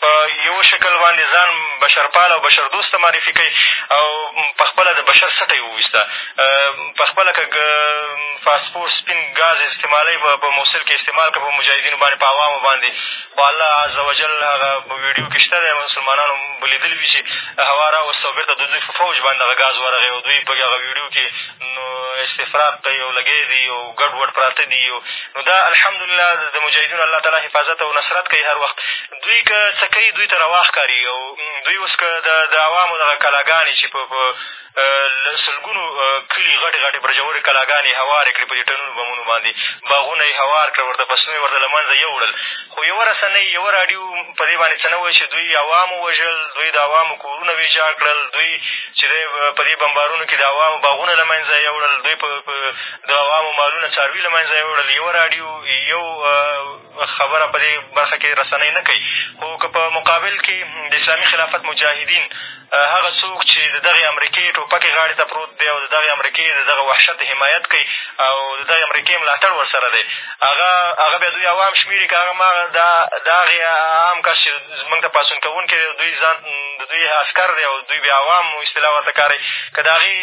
په یو شکل باندې ځان بشرپال او بشردوسته معرفي کوي او په خپله د بشر سټه یې وویسته په خپله که فاسفور سپین ګاز استعمالوي په موصل کې استعمال کړه په مجاهدینو باندې په عوامو باندې خو الله عز وجل هغه په ویډیو کښې شته دی مسلمانانو به لیدلي وي چې هوا راوسته او بېرته د دوی په فوج باندې هغه ګاز ورغی او دوی په هغه ویډیو کښې نو استفراق کوي او لګیا دي او ګډ وډ پراته دي او نو دا الحمدلله د مجاهدینو الله تعالی حفاظت او نصرت کوي هر وخت دوی که څه کوي دوی ته روا ښکاري او دوی اوس که د عوامو دغه کلاګانې چې په له سلګونو کلي غټې غټې برجورې کلاګانې یې هوارې کړې په دې ټنونو بمونو باندې باغونه یې هوار کړل ورته فصلونه یې ورته له منځه یوړل خو یوه رسنۍ یوه راډیو په دې باندې څه نه وایي چې دوی عوام ووژل دوی د عوامو کورونه ویجاړ کړل دوی چې دی په دې بمبارونو کښې د عوامو باغونه له منځه یوړل دوی په د عوامو مالونه څاروي له منځه یوړل، یوه راډیو یو خبره په دې برخه کې رسنۍ نه کوي، خو که په مقابل کې د اسلامي خلافت مجاهدین هغه څوک چې د دغې امریکې ټوپکې غاړې ته پروت دی او د دغې امریکې د دغه وحشت حمایت کوي او د دغې امریکې ملاتړ ورسره دی هغه هغه بیا دوی عوام شمېري که هغه هماغه د هغې عام کس چې موږ ته پاڅون کوونکی دی دوی ځان د دوی عسکر دی او دوی بیا عوام اصطلاح ورته کاروي که د هغې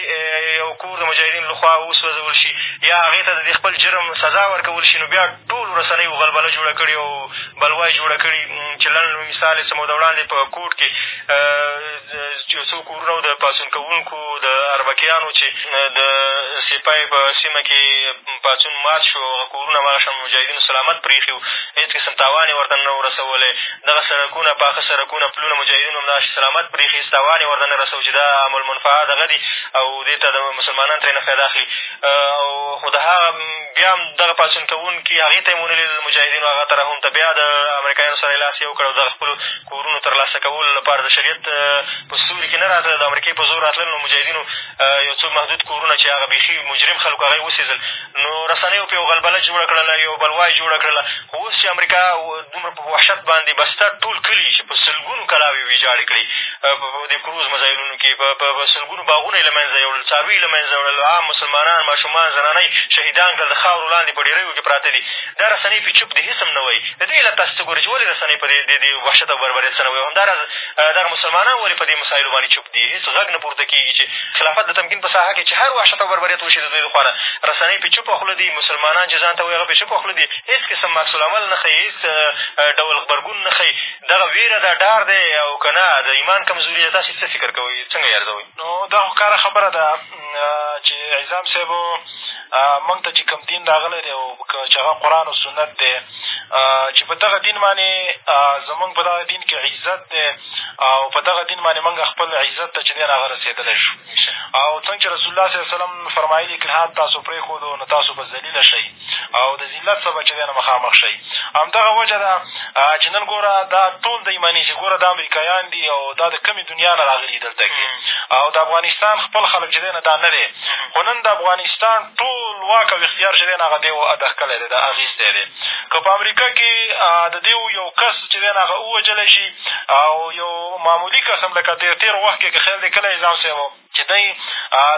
یو کور د مجاهدینو له خوا وسوځول شي یا هغې ته د دې خپل جرم سزا ورکول شي نو بیا ټولو رسنیو غلبله جوړه کړې او بلوا یې جوړه کړې چې لنډ مثال یې څه موده وړاندې په کوټ کې چې څو کورونه و د پاڅون کوونکو د اربکیانو چې د سپای په سیمه کې پاڅون مات شو هغه کورونه هماغه شان مجاهدینو سلامت پرېښي وو هېڅ قسم تاوان یې ورته نه و رسولی دغه سرکونه پاخه سرکونه پلونه مجاهدینو همدغه شان سلامت پرېښيست تاوان یې ورته نه رسوو چې دا عام المنفعه دغه دي او دې ته د مسلمانان ترېنه فایده اخلي او خو د هغه بیا هم دغه پاڅون کوونکي هغې ته یې هم ونه لېدل مجاهدینو هغه ترحم ته بیا د امریکایانو سره یې لاس یو کړ او دغه خپلو کورونو تر لاسه کولو لپاره د شریعت په سوري کښې نه راتلل د امریکې په زور راتلل نو مجاهدینو یو څو محدود کورونه چې هغه بېخي مجرم خلکو هغه یې وسېځل نو رسنیو پرې یو غلبله جوړه کړله یو بلوا یې جوړه کړله خو اوس چې امریکا دومره په وحشت باندې بسته ټول کلي چې په سلګونو کلاوې یې ویجاړې کړې په دې کروز مزایلونو کښې په سلګونو باغونه یې له منځه یوړل څاروي یې له منځه یوړل عام مسلمانان ماشومان زنانه یې شهیدان کړل د خاورو لاندې په ډېریو کښې پراته دي دا رسنۍ پرې چوپ دي هېڅ هم نه وایي د دې علت تاسو څه ګورئ چې ولې رسنۍ په دې دې وحشت او بربریت څه نه وایي همداراز دغه مسلمانان ولې په دې مسایلو باندې چوپ دي هېڅ غږ نه پورته کېږي چې خلافت د تمکین په ساحه کښې چې هر وحشت او بربریت وشي د دوی لخوا نه رسنۍ پرې چوپه خوله دي مسلمانان چې ځان ته وایي هغه پرې چوپه خوله دي هېڅ قسم عکس العمل نه ښيي، هېڅ ډول غبرګون نه ښيي، دغه وېره ده، ډار دی او که نه د ایمان کمزوري ده، تاسې څه فکر کوئ، څنګه یې ارزوئ؟ نو دا خو ښکاره خبره ده چې عزام صاحب موږ ته چې کوم دین راغلی دی او که چې هغه قرآن او سنت دی چې په دغه دین باندې زموږ په دغه دین کښې عزت دی او په دغه دین باندې موږ خپل عزت ته چې دی هغه رسېدلی شو او څنګه چې رسول الله صلی الله علیه وسلم فرمایلي که تاسو پرېښودو نو تاسو به ذلیله شئ. او د ذلت سبب چې دی نه مخامخ شئ همدغه وجه ده چې نن ګوره دا ټول دی مني چې ګوره دا امریکایان دي او دا د کومې دنیا نه راغلي دلته کښې او د افغانستان خپل خلک چې دی نه دا نه دی خو نن د افغانستان ټول واک او اختیار چې دی نه هغه دی اده کړی دی دا اخیستی دی که په امریکا کښې د دیو یو کس چې دی نه هغه ووژلی شي او یو معمولي کس هم لکه تېر تېر وخت کښې که خیال دې کلی نظام صاحب چې دی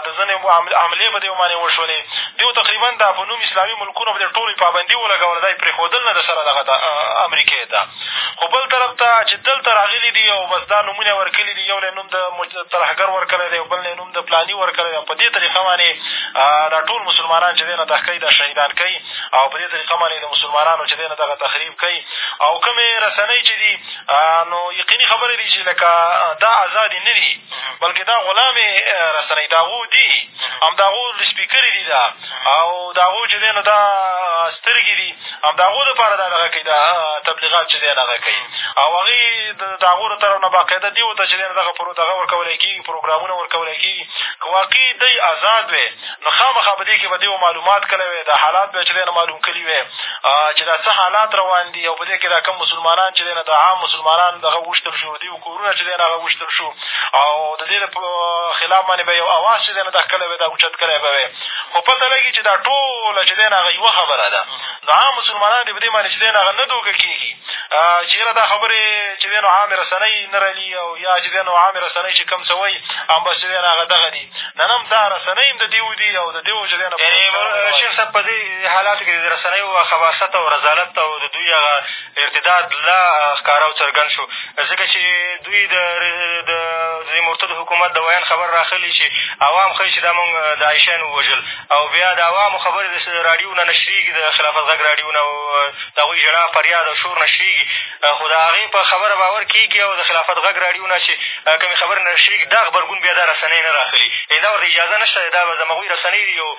د ځنې حملې په دې باندې وشولې دیو تقریبا دا په نوم اسلامي ملکونو په دې ټولو پابندي ولګوله دا یې پرېښودل نه د سره دغه ته امریکې ته خو بل طرف ته چې دلته راغلي دي او بس دا نومونه یې ورکړي دي یو له نوم د ترهګر ورکړی دی او بل نه نوم د پلاني ورکړی دی په دې طریقه باندې دا ټول مسلمانان چې دی نه دغه کوي دا شهیدان کوي او په دې طریقه باندې د مسلمانانو چې دی نه دغه تخریب کوي او کومې رسنۍ چې دي نو یقیني خبرې دي چې لکه دا ازادې نه دي بلکې دا غلامې رسنۍ د هغو دي هم د هغو لسپیکرې دي دا او د هغو چې دی نو دا سترګې دي هم د هغو دپاره دا دغه کوي دا تبلیغات چې دی هغه کوي او هغوی د هغو د طرف نه باقاعده دې ورته چې دی نو دغه دغه ورکولی کېږي پروګرامونه ورکولی کېږي که واقعي دی ازاد وی نو خامخا په دې کښې به دېو معلومات کړی وی دا حالات به یې چې دی نه معلوم کړي وی چې دا څه حالات روان دي او په دې کښې دا کوم مسلمانان چې دی نه دا عام مسلمانان دغه ووشتل شو د دېو کورونه چې دی نه هغه ووشتل شو او د دې په خلاف باندې به یو اواز چې دی نه دا ښکلی به دا اوچت کړی به وی خو پته لګي چې دا ټوله چې دی نه هغه یوه خبره ده نو عام مسلمانان دې په دې باندې چې دی نه هغه نه دوکه کېږي چې یاره دا خبرې چې دی نو عامې رسنۍ نه رالي او یا چې دی نو عامې رسنۍ چې کوم څه وایي هم بس چې دی نه هغه دغه دي نن هم دا رسنۍ هم د دېو دي او د دېو وجه بیا یعنې شیخ صاحب په دې حالاتو کښې د رسنیو خباثت او رذالت او د دوی هغه ارتداد لا ښکاره او څرګند شو ځکه چې دوی د د دې مرتد حکومت د ویان خبر راخلي چې عوام ښایي چې دا مونږ داعشیان ووژل او بیا د عوامو خبرې د راډیو نه نشرېږي د خلافت غږ راډیو نه او د هغوی ژړا فریاد او شور نشرېږي خو د هغې په خبره باور کېږي او د خلافت غږ راډیو نه چې کومې خبرې نشرېږي دا غبرګون بیا دا رسنۍ نه راخلي یعنې دا ورته اجازه نه شته دی دا د همغوی رسنۍ دي او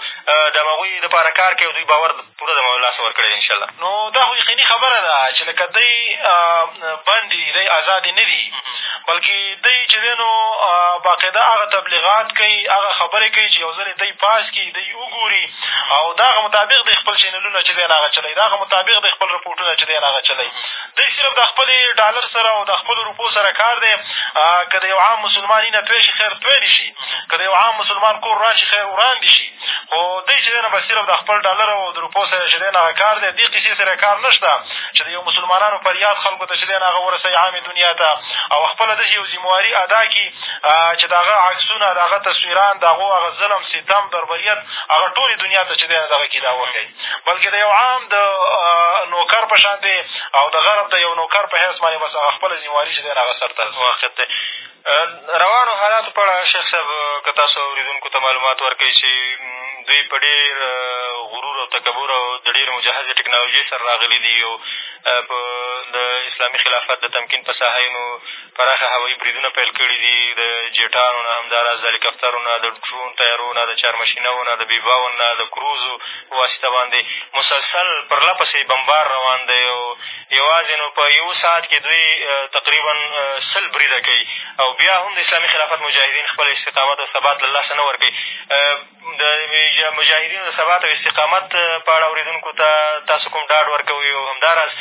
د همغوی دپاره کار کوي او دوی باور پوره د لاسه ورکړی دی انشاءالله نو دا خو یقیني خبره ده چې لکه دی بندې دي دی ازادې نه دي بلکې دی چې دی نو باقاعده هغه تبلیغات کوي هغه خبرې کوي چې یو ځل یې دی پاس کړي دی وګوري او د هغه مطابق دی خپل چینلونه چې دی هغه چلوي د هغه مطابق دی خپل رپوټونه چې دی هغه چلوي دی صرف د خپلې ډالر سره او د خپلو روپو سره کار دی که د یو عام مسلمان اینه توی شي خیر توی دي شي که د یو عام مسلمان کور وران شي خیر وران دي شي خو دی چې دی نه به صرف د خپل ډالر او د روپو سره چې دی هغه کار دی دې قصې سره کار نه شته چې د یو مسلمانانو فریاد خلکو ته چې دی هغه ورسوي عامې دنیا ته او خپله داسې یو ذمواري ادا کړي چې د هغه عکسونه، د هغه تصویران، د هغو هغه ظلم، ستم، بربریت هغه ټولې دنیا ته چې دی دغه کي دا وښيي، بلکې د یو عام د نوکر په شان دی او د غرب د یو نوکر په حیث باندې بس هغه خپله ذمه واري چې دی هغه سرته واخد دی. روانو حالاتو په اړه شیخ صاحب که تاسو اورېدونکو ته معلومات ورکوئ چې دوی په ډېر غرور او تکبر او د ډېرې مجهزې ټکنالوژۍ سره راغلي دي او په د اسلامي خلافت د تمکین په ساحه یې نو پراخه هوایي بریدونه پیل کړي دي، د جېټانو نه، همداراز د هلیکاپترو نه، د ډرون طیارو نه، د چارمشینوو نه، د بي باون نه، د کروزو په واسطه باندې مسلسل پر له پسې بمبار روان دی او یوازې نو په یو ساعت کې دوی تقریبا سل بریده کوي او بیا هم د اسلامي خلافت مجاهدین خپل استقامت او ثبات له لاسه نه ورکوي. د مجاهدینو د ثبات او استقامت په اړه اورېدونکو ته تاسو کوم ډاډ ورکوئ او همداراز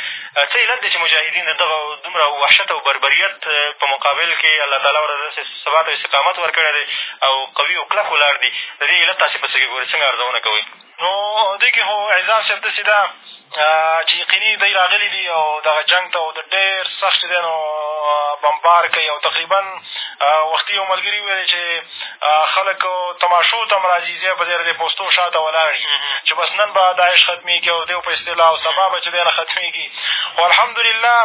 څه علت دی چې مجاهدین د دغه دومره وحشت او بربریت په مقابل کښې الله تعالی ورته داسې ثبات او استقامت ورکړی دی او قوي او کلک ولاړ دي د دې علت تاسې په څه کښې ګورئ څنګه ارزونه کوئ نو دې کښې خو اعزاز صاحب داسې ده چې یقیني دی راغلي دي او دغه جنګ ته او د ډېر سخت چې دی نو بمبار کوي او تقریبا وختي یو ملګري وویل چې خلک تماشو ته هم راځي ځای په ځای د پوستو شا ته ولاړ وي چې بس نن به داعش ختمېږي او دی په اصطلاح او سبا به چې دی نه ختمېږي خو الحمدلله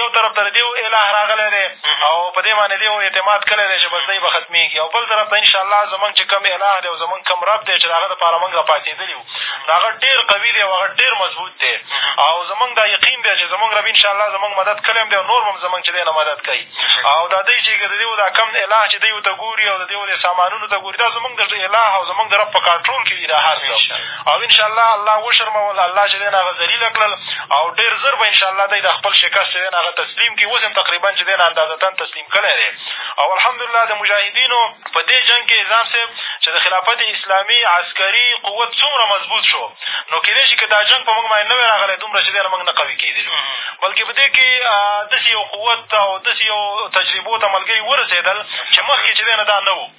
یو طرف ته د دې اله راغلی دی او په دې باندې دې اعتماد کړی دی چې بس دی به ختمېږي او بل طرف ته انشاءالله زمونږ چې کوم اله دی او زمونږ کوم رب دی چې د هغه دپاره مونږ راپاڅېدلي یو نو هغه ډېر قوي دی او هغه ډېر مضبوط دی او زمونږ دا یقین دی چې زمونږ رب انشاالله زمونږ مدد کړی هم دی او نور به هم زمونږ چې دی هغه مدد کوي او دا دوی چې د دوی دا کوم اله چې دوی ورته ګوري او د دوی دې سامانونو ته ګوري دا زمونږ د اله او زمونږ د رب په کنټرول کښې دي دا هر څه او انشاالله الله وشرمول الله چې دی هغه ذلیله کړل او ډېر زر به انشاالله دی دا خپل شکست چې دی هغه تسلیم کړي اوس هم تقریبا چې دی اندازتاً تسلیم کړی دی او الحمدالله د مجاهدینو په دې جنګ کښې نظام صاحب چې د خلافت اسلامي عسکري قوت څومره مضبوط شو نو کېدای شي که دا جنګ په موږ باندې نه وی راغلی دومره چې دی له موږ نه قوي کېدلي بلکې په دې کښې داسې یو قوت او داسې یو تجربو ته ملګري ورسېدل چې مخکې چې دی نه دا نه وو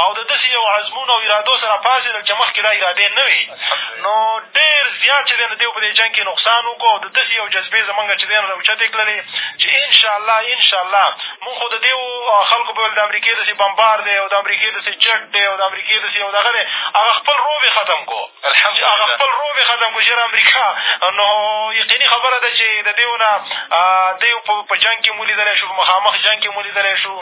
او د داسې یو عزمونو او ارادو سره پاڅېدل چې مخکې دا ارادې نه وې نو ډېر زیات چې دی نو دې په دې جنګ کښې نقصان وکړو او د داسې یو جذبې زمونږ چې دی نو راوچتې کړلې چې انشاالله انشاالله مونږ خو د دې خلکو په ویل د امریکې داسې بمبار دی او د امریکې داسې جټ دی او د امریکې داسې یو دغه دی هغه خپل روب یې ختم کړو هغه خپل روب یې ختم کړو چې امریکا نو یقیني خبره ده چې د دې نه دی په جنګ کښې مو لیدلی شو په مخامخ جنګ کښې مو لیدلی شو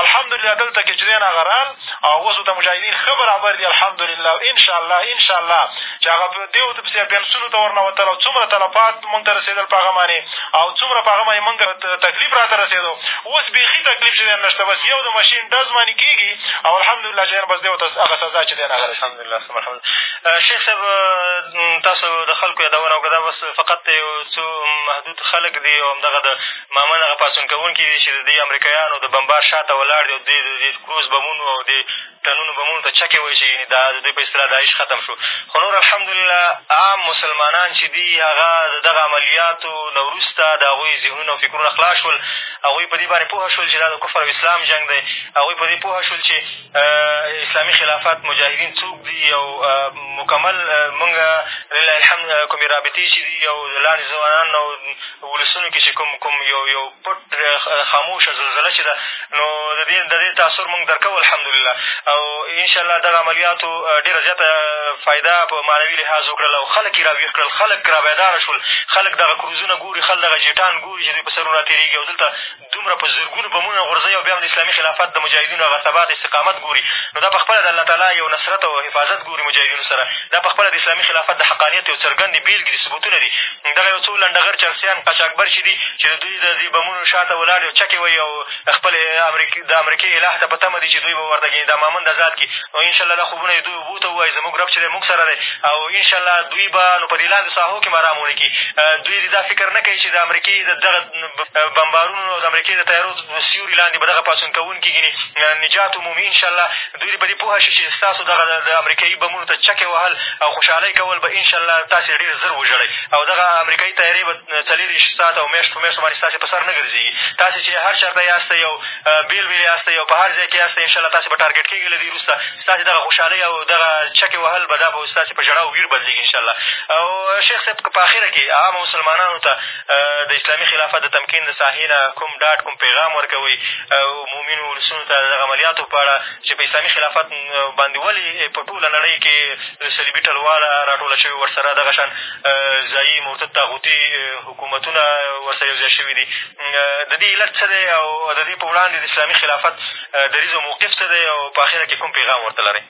الحمدلله دلته کجرېن هغه رال او اوس ورته مجاهدین ښه برابر دي الحمدلله او انشاءالله انشاءالله چې هغه دې ورته پسې بنسونو ته ورنوتل او څومره تلفات مونږ ته رسېدل په هغه باندې او څومره په هغه باندې مونږ تکلیف را ته رسېدو اوس بېخي تکلیف چې دی نه شته بس یو د ماشین ډز باندې کېږي او الحمدلله چې بس دې ورته هغه سزا چې دی نه الحمدلله شیخ صاحب تاسو د خلکو یادونه وکړه دا بس فقط یو څو محدود خلک دي او همدغه د معمولاً هغه پاڅون کوونکي دي چې د دې امریکایانو د بمبار شا ته ولاړ دي او د دې کروز بمونو او دې ټنونو بمونو ته چکې وهي چې یعنې دا د دوی په اصطلاح داعش ختم شو خو نور الحمدلله عام مسلمانان چې دي هغه د دغه عملیاتو نه وروسته د هغوی ذهنونه او فکرونه خلاص شول هغوی په دې باندې پوه شول چې دا د کفر او اسلام جنګ دی هغوی په دې پوه شول چې اسلامي خلافت مجاهدین څوک دي او مکمل مونږ لله الحمد کومې رابطې چې دي او د لاندې ځوانان او ولسونو کښې چې کوم کوم یو یو پټ خاموشه زلزله چې ده نو د دې د دې تاثر مونږ در کوو الحمدلله او انشاءالله دغه عملیاتو ډېره زیاته فایده په معنوي لحاظ وکړل او خلک یې را ویښ کړل خلک را بیداره شول خلک دغه کروزونه ګوري خلک دغه جېټان ګوري چې دوی په سرونو را تېرېږي او دلته دومره په زرګونو بمونه غورځوي او بیا هم د اسلامي خلافت د مجاهدینو هغه ثبات استقامت ګوري نو دا په خپله د الله تعالی یو نصرت او حفاظت ګوري مجاهدینو سره دا په خپله د اسلامي خلافت د حقانیت یو څرګندې بېلګې دي ثبوتونه دي دغه یو څو لنډغر چرسیان قاچاقبر چې دي چې د دوی د دې بمونو شا ته ولاړ او چکې وایي او خپل د امریکې اله ته په تمه دي چې دوی به ورته ګینې دا مامند ازاد کړي نو انشاءالله دا خوبونه یې دوی اوبو ته ووایي زموږ رب چې دی موږ سره دی او انشاءالله دوی به نو په دې لاندې ساحو کښې مرام ونه کړي دوی دې دا فکر نه کوي چې د امریکې د دغه بمبارونو او د امریکې د طیارو د سیوري لاندې به دغه پاڅون کوونکي ګینې نجات ومومي انشاالله دوی دې په دې پوه شي چې ستاسو دغه د امریکایي بمونو ته چکې وهل او خوشحالۍ کول به انشاالله تاسې ډېر زر وژړئ او دغه امریکایي طیارې به څلېرویشت ساعت او میاشت په میاشتو باندې ستاسې په سر نه ګرځېږي تاسې چې هر چېرته یاستئ او بېل بېل یاستئ او په هر ځای کښې یاستئ انشاالله تاسې به ټارګېټ کېږئ له دې وروسته ستاسې دغه خوشحالۍ او دغه چکې وهل به دا به ستاسې په ژړا او ویر بدلېږي انشاالله او شیخ صاحب که په اخره کښې عامو مسلمانانو ته د اسلامي خلافت د تمکین د ساحې نه کوم ډاډ کوم پیغام ورکوئ مومینو ولسونو ته د دغه عملیاتو په اړه چې په اسلامي خلافت باندې ولې په ټوله نړۍ کې صلیبي ټلواله را ټوله شوې ورسره دغه شان ځایي مرتد طاغوتي حکومتونه ورسره یو ځای شوي دي د دې علت څه دی او د دې په وړاندې د اسلامي خلافت دریځ او موقف څه دی او په اخره کې کوم پیغام ورته لرئ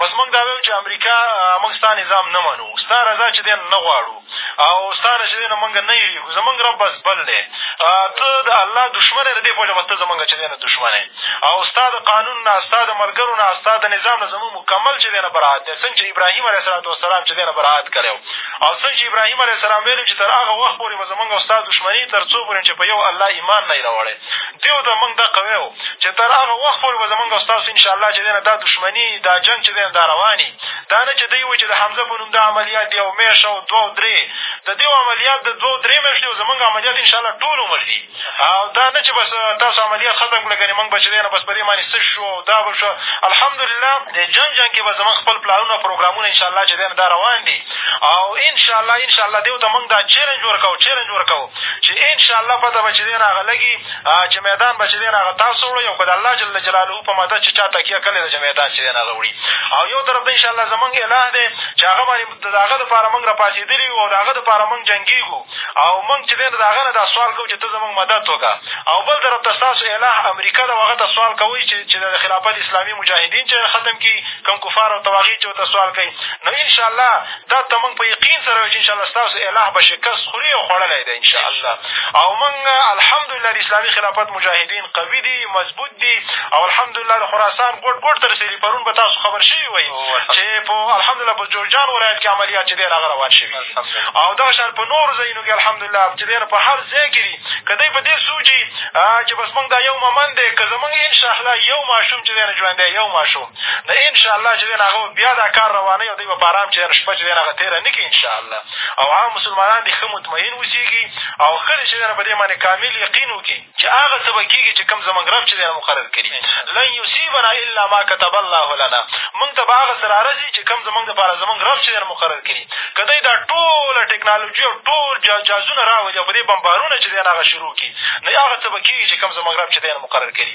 بس موږ دا وایو چې امریکا موږ ستا نظام نه منو ستا رضا چې دی نه غواړو او ستا نه چې دی نو موږ نه یېرېږو زموږ رب بس بل دی ته د الله دښمن یې د دې په وجه بس ته زموږ چې دی نه دښمن او ستا د قانون نه ستا د ملګرو نه ستا د نظام نه زموږ مکمل چې دی نه برات دی څنګه چې ابراهیم علیه صلات وسلام چې دی نه برات کړی او څنګه چې ابراهیم علیه السلام ویلي چې تر هغه وخت پورې به زموږ او ستا دښمني تر څو پورې چې په یو الله ایمان نه یې راوړی دیو ته مونږ دقه ویو چې تر هغه وخت پورې به زمونږ او ستاسو ان شاء الله چې دی نه دا دښمني دا جنګ چې دی نه دا روان وي دا نه چې دوی وایي چې د حمزه په نوم دا عملیات دي او میاشت او دوه او درې د دیو عملیات د دوه درې میاشتې او زمونږ عملیات ان شاء الله ټول عمر دي او دا نه چې بس تاسو عملیات ختم کړه ګنې مونږ به چې دی نه بس په دې باندې څه شو او دا به شو الحمدلله د جنګ جنګ کې به زمونږ خپل پلانونه پروګرامونه ان شاء الله چې دی نه دا روان دي او ان شاء الله ان شاء الله دیو ته مونږ دا چیلنج ورکوو چیلنج ورکوو چې ان شاء الله پته به چې دی نه هغه لګي چې میدان به چې دی نه هغه تاسو وړئ او که د الله جل جلاله په مدد چې چا تکیه کړې ده چې میدان چې دی نه هغه وړي او یو طرف ته ان شاء الله زمونږ اله دی چې هغه باندې د هغه دپاره مونږ را پاڅېدلي یو او د هغه دپاره مونږ جنګېږو او مونږ چې دی نه د هغه نه دا سوال کوو چې ته زمونږ مدد وکړه او بل طرف ته ستاسو اله امریکا ده هغه ته سوال کوئ چې چې د خلافت اسلامي مجاهدین چې ختم کړي کوم کفار او تواغیت چې ورته سوال کوي نو ان شاء الله دا ته مونږ په یقین سره وایو چې انشاءالله ستاسو اله به شکست خوري او خوړلی دی انشاءالله او مونږ الحمدلله د اسلامي خلافت مجاهدین قوي دي مضبوط دي او الحمدلله د خراسان ګوټ ګوټ ته رسېدلي پرون به تاسو خبر شوي وئ چې په الحمدلله په جوزجان ولایت کښې عملیات چې دی هغه روان شوي او دغه شان په نورو ځایونو کښې الحمدلله چې دی په هر ځای کښې دي که دی په دې سوچي چې بس مونږ دا یو ممن دی که زمونږ انشاءالله یو ماشوم چې دی نه ژوندی یو ماشوم نو ان شاء الله چې دی نو هغه به بیا دا کار روانوي او دوی به په ارام چې دی نو شپه چې دی نو هغه تېره نه کړي ان شاء الله او عام مسلمانان دې ښه مطمئن اوسېږي او ښه دې چې دی نو په دې باندې کامل یقین وکړي چې هغه څه به کېږي چې کوم زموږ رب چې دی نو مقرر کړي لن یصیبنا الا ما کتب الله لنا مونږ ته به هغه څه راځي چې کوم زموږ دپاره زموږ رب چې دی نو مقرر کړي که دی دا ټوله ټېکنالوجي او ټول جازونه راولي او په دې بمبارونه چې دی نو هغه شروع کړي نو هغه څه به کېږي چې کوم زموږ رب چې دی نو مقرر کړي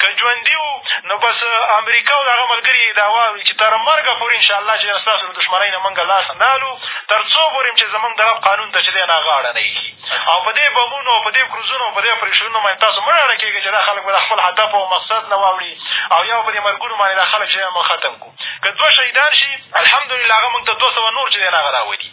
که ژوندي وو نو بس امریکا او د هغه ملګري یې دعوا وي چې تر مرګه پورې ان شاءالله چې یاره ستاسو له دښمنۍ نه مونږ لاس نه الو تر څو پورې هم چې زمونږ د رب قانون ته چې دی هغه غاړه نه ایږدي او په دې بمونو او په دې کروزونو او په دې اپرېشنونو باندې تاسو مه ډاډه کېږئ چې دا خلک به د خپل هدف او مقصد نه واوړي او یا به په دې مرګونو باندې دا خلک چې دی مونږ ختم کړو که دوه شهیدان شي الحمدلله هغه مونږ ته دوه سوه نور چې دی هغه راولي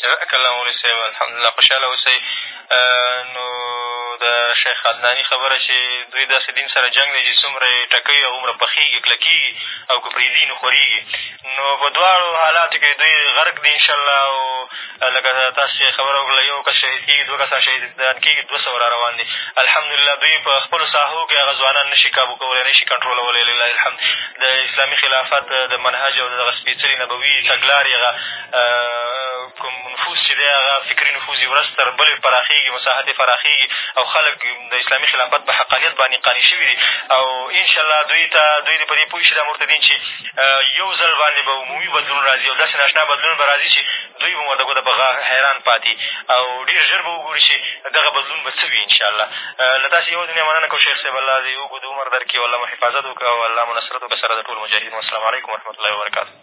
جزاک الله مولوي صاحب الحمدالله خوشحاله اوسئ نو د شیخ عدناني خبره چې دوی داسې دین سره جنګ دی چې څومره یې ټکوي هغومره پخېږي کلکېږي او که پرېږدي نو خورېږي نو په دواړو حالاتو کښې دوی غرق دي انشاءالله او لکه تاسو چې خبره وکړله یو کس شهید کېږي دوه کسان شهیدان کېږي دوه سوه را روان دي الحمدلله دوی په خپلو ساحو کښې هغه ځوانان نه شي کابو کولی نه شي کنټرولولی لله الحمد د اسلامي خلافت د منهج او د دغه سپېڅلي نبوي تګلارې هغه کوم نفوذ چې دی هغه فکري نفوذ یې ورځ تر بلې پراخېږي مساحت یې پراخېږي او خلک د اسلامي خلافت په حقانیت باندې قانع شوي دي او انشاءالله دوی ته دوی دې په دې پوه شي دا مرتدین چې یو ځل باندې به عمومي بدلون را ځي او داسې ناشنا بدلون به را ځي چې دوی به هم ورته ګوته په غاښ حیران پاتې او ډېر ژر به وګوري چې دغه بدلون به څه وي انشاءالله له تاسې یو دنیا مننه کوم شیخ صاحب الله دې اوږد عمر در کړي او الله مو حفاظت وکړه او الله مو نصرت وکړه سره د ټول مجاهدینو السلام علیکم ورحمتالله وبرکاتو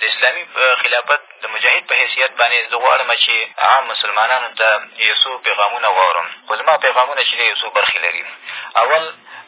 د اسلامي خلافت د مجاهد په حیثیت باندې زه غواړم چې عام مسلمانانو ته یو څو پیغامونه واورم خو زما پیغامونه چې دی یو څو برخې لري اول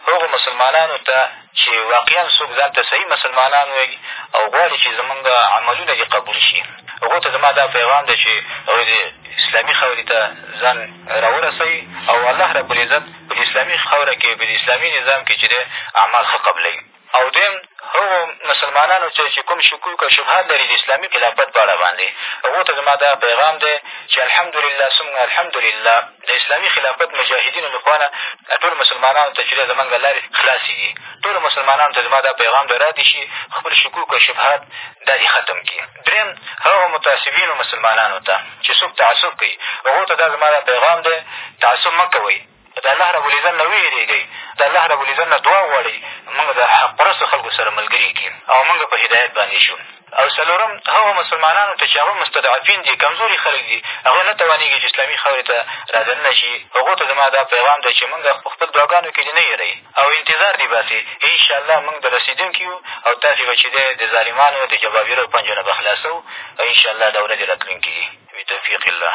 هغو مسلمانانو ته چې واقعا څوک ځان ته صحیح مسلمانان وایي او غواړي چې زمونږ عملونه دې قبول شي هغو ته زما دا پیغام دی چې هغوی دې اسلامي خاورې ته ځان راورسوي او الله رب العزت په اسلامي خاوره کې په اسلامي نظام کې چې دی اعمال ښه قبلوي او دویم هغو مسلمانانو ته چې کوم شکوک او شبهات لري د اسلامي خلافت په اړه باندې هغو ته زما دا پیغام دی چې الحمدلله ثم الحمدلله د اسلامي خلافت مجاهدینو له خوا نه ټولو مسلمانانو ته چې دی زمونږ لارې خلاصې دي ټولو مسلمانانو ته زما دا پیغام دی را دي شي خپل شکوک او شبهات دا دې ختم کړي درېیم هغو متعصبینو مسلمانانو ته چې څوک تعصب کوي هغو ته دا زما دا پیغام دی تعصب مه کوئ که د الله رب العزت نه ووېرېږئ، د الله رب العزت نه دعا وغواړئ، مونږ د حق پرستو خلکو سره ملګري کړي او مونږ په هدایت باندې شو. او څلورم، هغو مسلمانانو ته چې هغوی مستضعفین دي، کمزوري خلک دي، هغوی نه توانېږي چې اسلامي خاورې ته را دننه شي، هغو ته زما دا پیغام دی چې مونږ په خپلو دعاګانو کې دې نه هېروئ او انتظار دې باسئ، ان شاء الله مونږ به رسېدونکي یو او تاسې به چې دی د ظالمانو د جبابرو پنجو نه به خلاصوو او ان شاء الله دا ورځې راتلونکې دي. بتوفیق الله.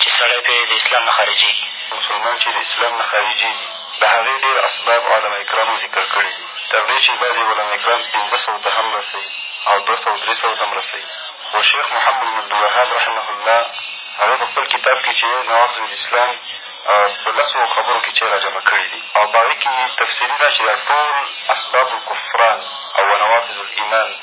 چې سړی پرې د اسلام نه خارجېږي مسلمان چې د اسلام نه خارجېږي د هغې ډېر اسباب علما کرامو ذکر کړي دي تر دې چې بعضې علما کرام پېنځه سوو ته هم رسوي او دوه سوو درې سوو ته هم رسوي خو شیخ محمد بن عبدالوهاب رحمه الله هغه په خپل کتاب کښې چې نواقض الاسلام په لسو خبرو کښې چې را جمع کړي دي او په هغې کښې تفصیلي دا چې دا ټول اسباب الکفران او نواقض الايمان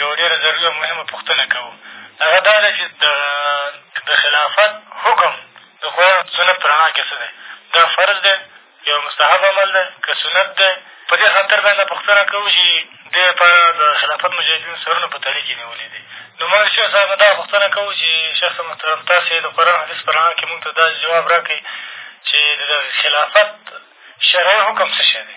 یوه ډېره ضروري او مهمه پوښتنه کوو، هغه دا ده چې د د خلافت حکم د قرآن او سنت په رڼا کښې څه دی؟ دا فرض دی؟ یو مستحب عمل دی؟ که سنت دی؟ په دې خاطر دا نه پوښتنه کوو چې دې لپاره د خلافت مجاهدینو سرونه په تړي کښې نیولي دي. نو مونږ شیخ صاحب نه دا پوښتنه کوو چې شیخ صاحب محترم تاسې د قرآن حدیث په رڼا کښې مونږ ته دا جواب راکړئ چې د خلافت شرعي حکم څه شی دی؟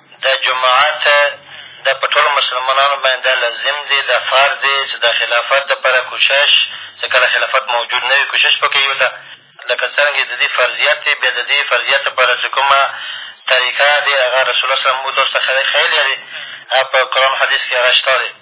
د جماعت دا په ټولو مسلمانانو باندې دا لازم دی، دا فرض دی چې د خلافت لپاره کوشش چې کله خلافت موجود نه وي کوشش په کوي ورته لکه څرنګه چې د دې فرضیت دی بیا د دې فرضیت لپاره چې کومه طریقه دی هغه رسول الله صلی الله علیه وسلم تاسو ته ښیلې دی هغه په قرآن حدیث کښې هغه شته دی.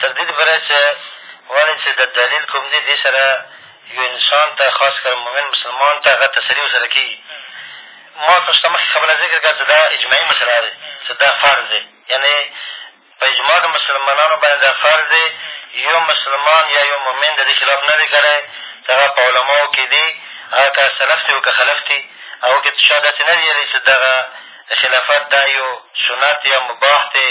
تر دې دپاره چې ولې چې د دلیل کوم دي دې سره یو انسان ته خاص کر مؤمن مسلمان ته هغه تسلي ورسره کېږي ما تاسو ته مخکې خبره ذکر کړه چې دا اجماعي مسله دی چې دا فرض دی یعنې په اجماع د مسلمانانو باندې دا فرض دی یو مسلمان یا یو مؤمن د دې خلاف نه دی کړی چې هغه په علماو کښې دي هغه که سلف دي او که خلف دي هغو کښې چا داسې نه دي ویلي چې دغه خلافت دا یو سنت یا مباح دی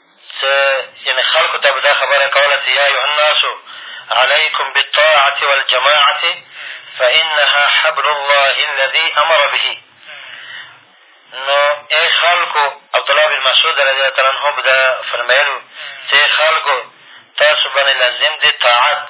څه یعنې خلکو ته به دا خبره کوله چې یا ایها الناس علیکم بالطاعة والجماعة فانها حبل الله الذي امر به نو ای خلکو عبدالله بن مسعود رضی الله تعالی عنه به دا فرمایلو چې ای خلکو تاسو باندې لازم دی طاعت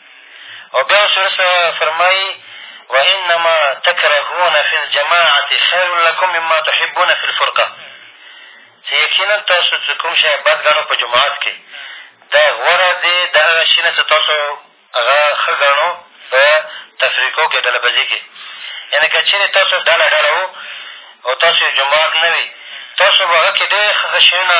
او بیا رسول الله صلی الله علیه وسلم فرمایي وانما تکرهون فی الجماعة خیر لکم مما تحبون فی الفرقة چې یقینا تاسو چې کوم شی بد ګڼو په جماعت کښې دا غوره دی د هغه شي نه چې تاسو هغه ښه ګڼو په تفریقو کښې ډله بځي کښې یعنې که چېرې تاسو ډله ډله وو او تاسو یې جماعت نه وي تاسو به هغه کښې ډېر ښه ښه شیونه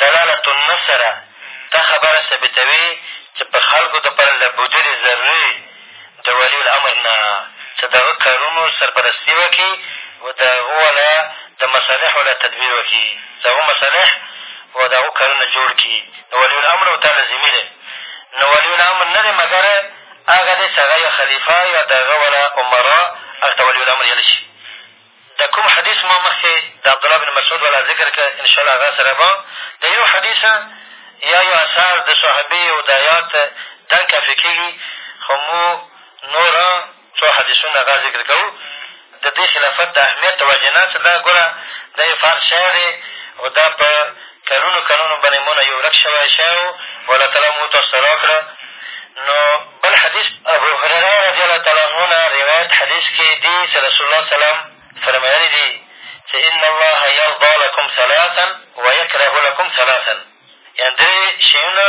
دلالة النصره دا خبره ثابتوي چې په خلکو دپاره له بودجې ضروري دي د ولي الامر نه چې د هغه کارونو سرپرستي وکړي و د هغو والا د مصالحو له تدبیر وکړي د هغو مصالح و د هغو کارونه جوړ کړي نو ولي الامر او تا لازمي دی نو ولي الامر نه دی مګر هغه دی چې هغه یا خلیفه یا د هغه والا عمرا هغه ته ولي الامر ویلی شي د کوم حدیث ما مخکې د عبدالله بن مسعود والا ذکر کړ، ان شاء الله هغه سره به د یو حدیث یا یو اثر د صحابي او د ایات دنګ کافي کېږي، خو موږ نور څو حدیثونه هغه ذکر کوو. د دې خلافت د اهمیت وجه نه څه ده، ګوره دا یو فرض شوی دی او دا په کلونو کلونو باندې مو نه یو ورک شوی شی و او الله تعالی مو تاسو ته را کړه نو بل حدیث ابوهریره رضي الله تعالی عنه نه روایت حدیث کښې دي چې رسول الله سلام فرمایلي دي چې ان الله یرضا لکم ثلاثا ویکره لکم ثلاثا یعنې درې شیونه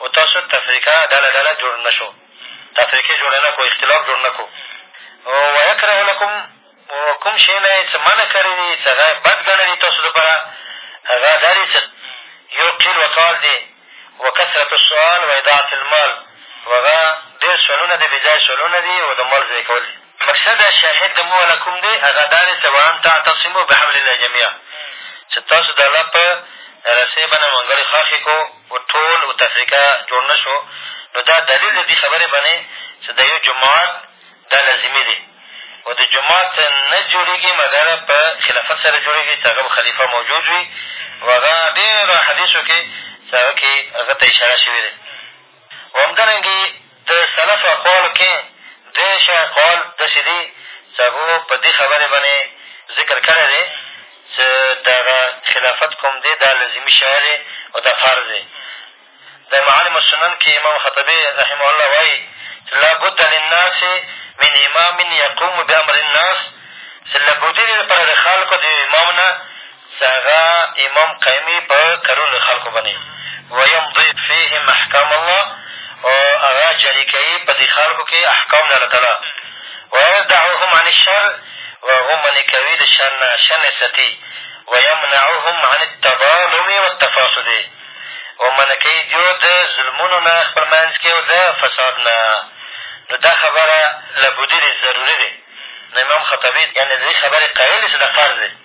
او تاسو تفرقه ډله ډله جوړ نه شو تفرقې جوړې نه کړو اختلاف جوړ نه کړو ویکره لکم کوم شی نه یې څه منع کړي دي څه هغه بد ګڼلي تاسو دپاره هغه دا دي چې یو قیل وقال دی وکثرت السؤال و اضاعت المال و هغه ډېر سوالونه دی بې ځای سوالونه دي او د مال ضایع کول دي مقصد شاهد د مو لکم دی هغه دا دی چې وان تعتصمو بحبل الله جمیعا چې تاسو د الله په رسۍ باندې منګړې خاښې کړو و ټول اتفریقه جوړ نه شو نو دا دلیل د دي خبرې بنې چې د یو جماعت دا لازمي دی و د جماعت نه جوړېږي مګر په خلافت سره جوړېږي چې هغه به خلیفه موجود وي و هغه ډېرو احادیثو کښې چې هغه کښې هغه ته اشاره شوې ده و همدارنګې د سلفو اقوالو کښې د شیعه اقوال داسې دي څه هغو په دې خبرې باندې ذکر کړی دی څه د هغه خلافت کوم دی دا لازمي شی دی او دا فرض دی د معالم السنن کښې امام خطبې رحمه الله وایي چې لا بد للناس من امام یقوم بامر الناس چې لابودي دې لپاره د خلکو د یو امام نه چې هغه امام قایم یې په کلونو د خلکو باندې ویمضي فیهم احکام الله او هغه جاري کوي په دې خلکو کښې احکام د الله تعالی ویدعهم عن الشر او هغه منې کوي د شر نه شر نه ساتي ویمنعهم عن التظالم والتفاسد او منع کوي دیو د ظلمونو نه خپل منځ کښې او د فساد نه نو دا خبره لبودي دی ضروري دی نو امام خطبي یعنې د دې خبرې قایل دی چې دا فرض دی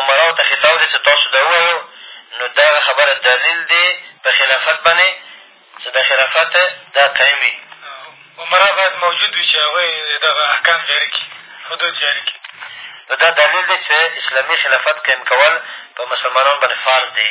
امراو ته خطاب دی څه تاسو دا ووایو نو دغه خبره دلیل دی په خلافت باندې چې د خلافت دا قایم وي امرا باید موجود وي چې هغوی دغه احکام جاري کړي حدود جاري کړي نو دا دلیل دی چې اسلامي خلافت قایم کول په مسلمانانو باندې فرض دی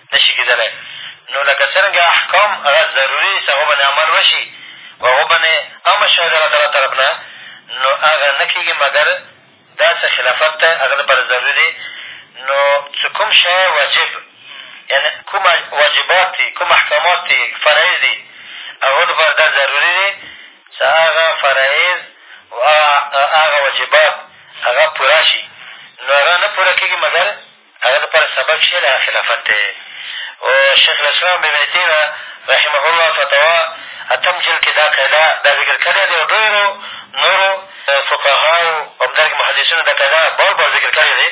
نه شي کېدلی نو لکه څرنګه احکام هغه ضروري چې هغو باندې عمل وشي او هغو باندې امر شوی د الله تعالی طرف نه نو هغه نه کېږي مګر دا څه خلافت ته هغه دپاره ضروري دی نو چې کوم شی واجب یعنې کوم واجبات دي کوم احکامات دي فرایض دي هغو دپاره دا ضروري دی چې هغه فرایض او هغه واجبات هغه پوره شي نو هغه نه پوره کېږي مګر هغه لپاره سبب شته د هغه خلافت دی او شیخ الاسلام ابن تیمه رحمه الله فتوا اتم جلد کښې دا قاعده دا ذکر کړی دی او ډېرو نورو فقهاو همدارنګې محدثینو دا قاعده بار بار ذکر کړې دی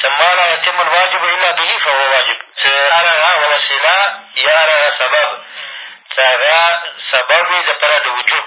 چې ما لا یتم الواجب الا به فهو واجب چې هر هغه وسیله یا هر هغه سبب چې هغه سبب وي دپاره د وجوب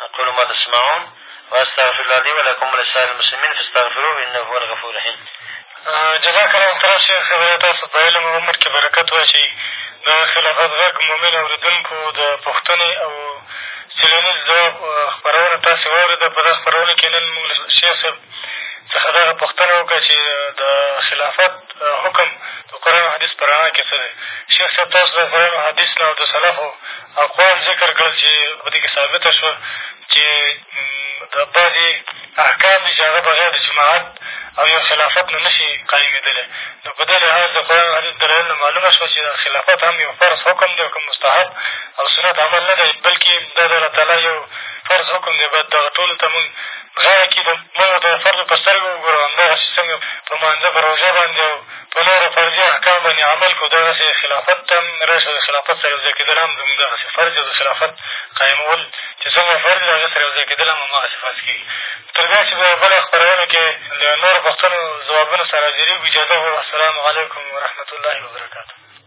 اقول ما تسمعون واستغفر الله لي ولکم ولسائر المسلمین فاستغفروه انه هو الغفور الرحیم جزاک الله مخترم شیخ خدای تاسو په علم او عمر کښې برکت واچوي د خلافت غږ مؤمن اورېدونکو د پوښتنې او څېړنیز ځواب خپرونه تاسې واورېده په دا خپرونه کښې نن مونږ له شیخ صاحب څخه دغه پوښتنه وکړه چې د خلافت حکم د قرآن او حدیث په رڼا کښې څه دی شیخ صاحب تاسو د قرآن او حدیث نه او د سلفو اقوام ذکر کړل چې په دې کښې ثابته شوه چې دا بعضې احکام دي چې هغه بغیر د جماعت او یا خلافت نه نه شي قایمېدلی نو په دې لحاظ د قرآن حدیث دلایل نه معلومه شوه چې خلافت هم یو فرض حکم دی او که مستحب او سنت عمل نه دی بلکې دا د الله تعالی یو فرض حکم دی باید دغه ټولو ته مونږ غاړه کښېږدو مونږ ورته د فرضو په سترګه وګورو همدغسې څنګه په لمانځه په روژه باندې او په نورو فرضي احکامو باندې عمل کړو، دغسې خلافت ته هم راشه، د خلافت سره یوځای کېدل هم زموږ دغسې فرض دی، د خلافت قایمول چې څومره فرض دی، د هغې سره یوځای کېدل هم هماغسې فرض کېږي. تر بیا چې بیا بله خپرونه کې د نورو پوښتنو ځوابونو سره حاضرېږو، اجازه غواړو. السلام علیکم ورحمة الله وبرکاته.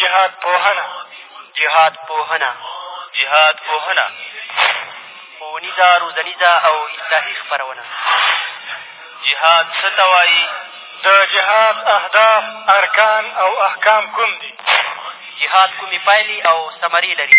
جهاد پوهنه جهاد پوهنه جهاد پوهنه ښوونیزه روزنیزه او اصلاحي خپرونه جهاد څه ته وایي د جهاد اهداف ارکان او احکام کوم دي جهاد کومې پایلې او ثمرې لري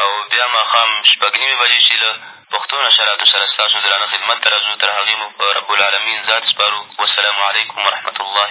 او بیا ماښام شپږ نیمې بجې چې له پښتو نشراتو سره ستاسو درانه خدمت ته راځو، تر هغې مو په رب العالمین ذات سپارو، والسلام علیکم ورحمة الله.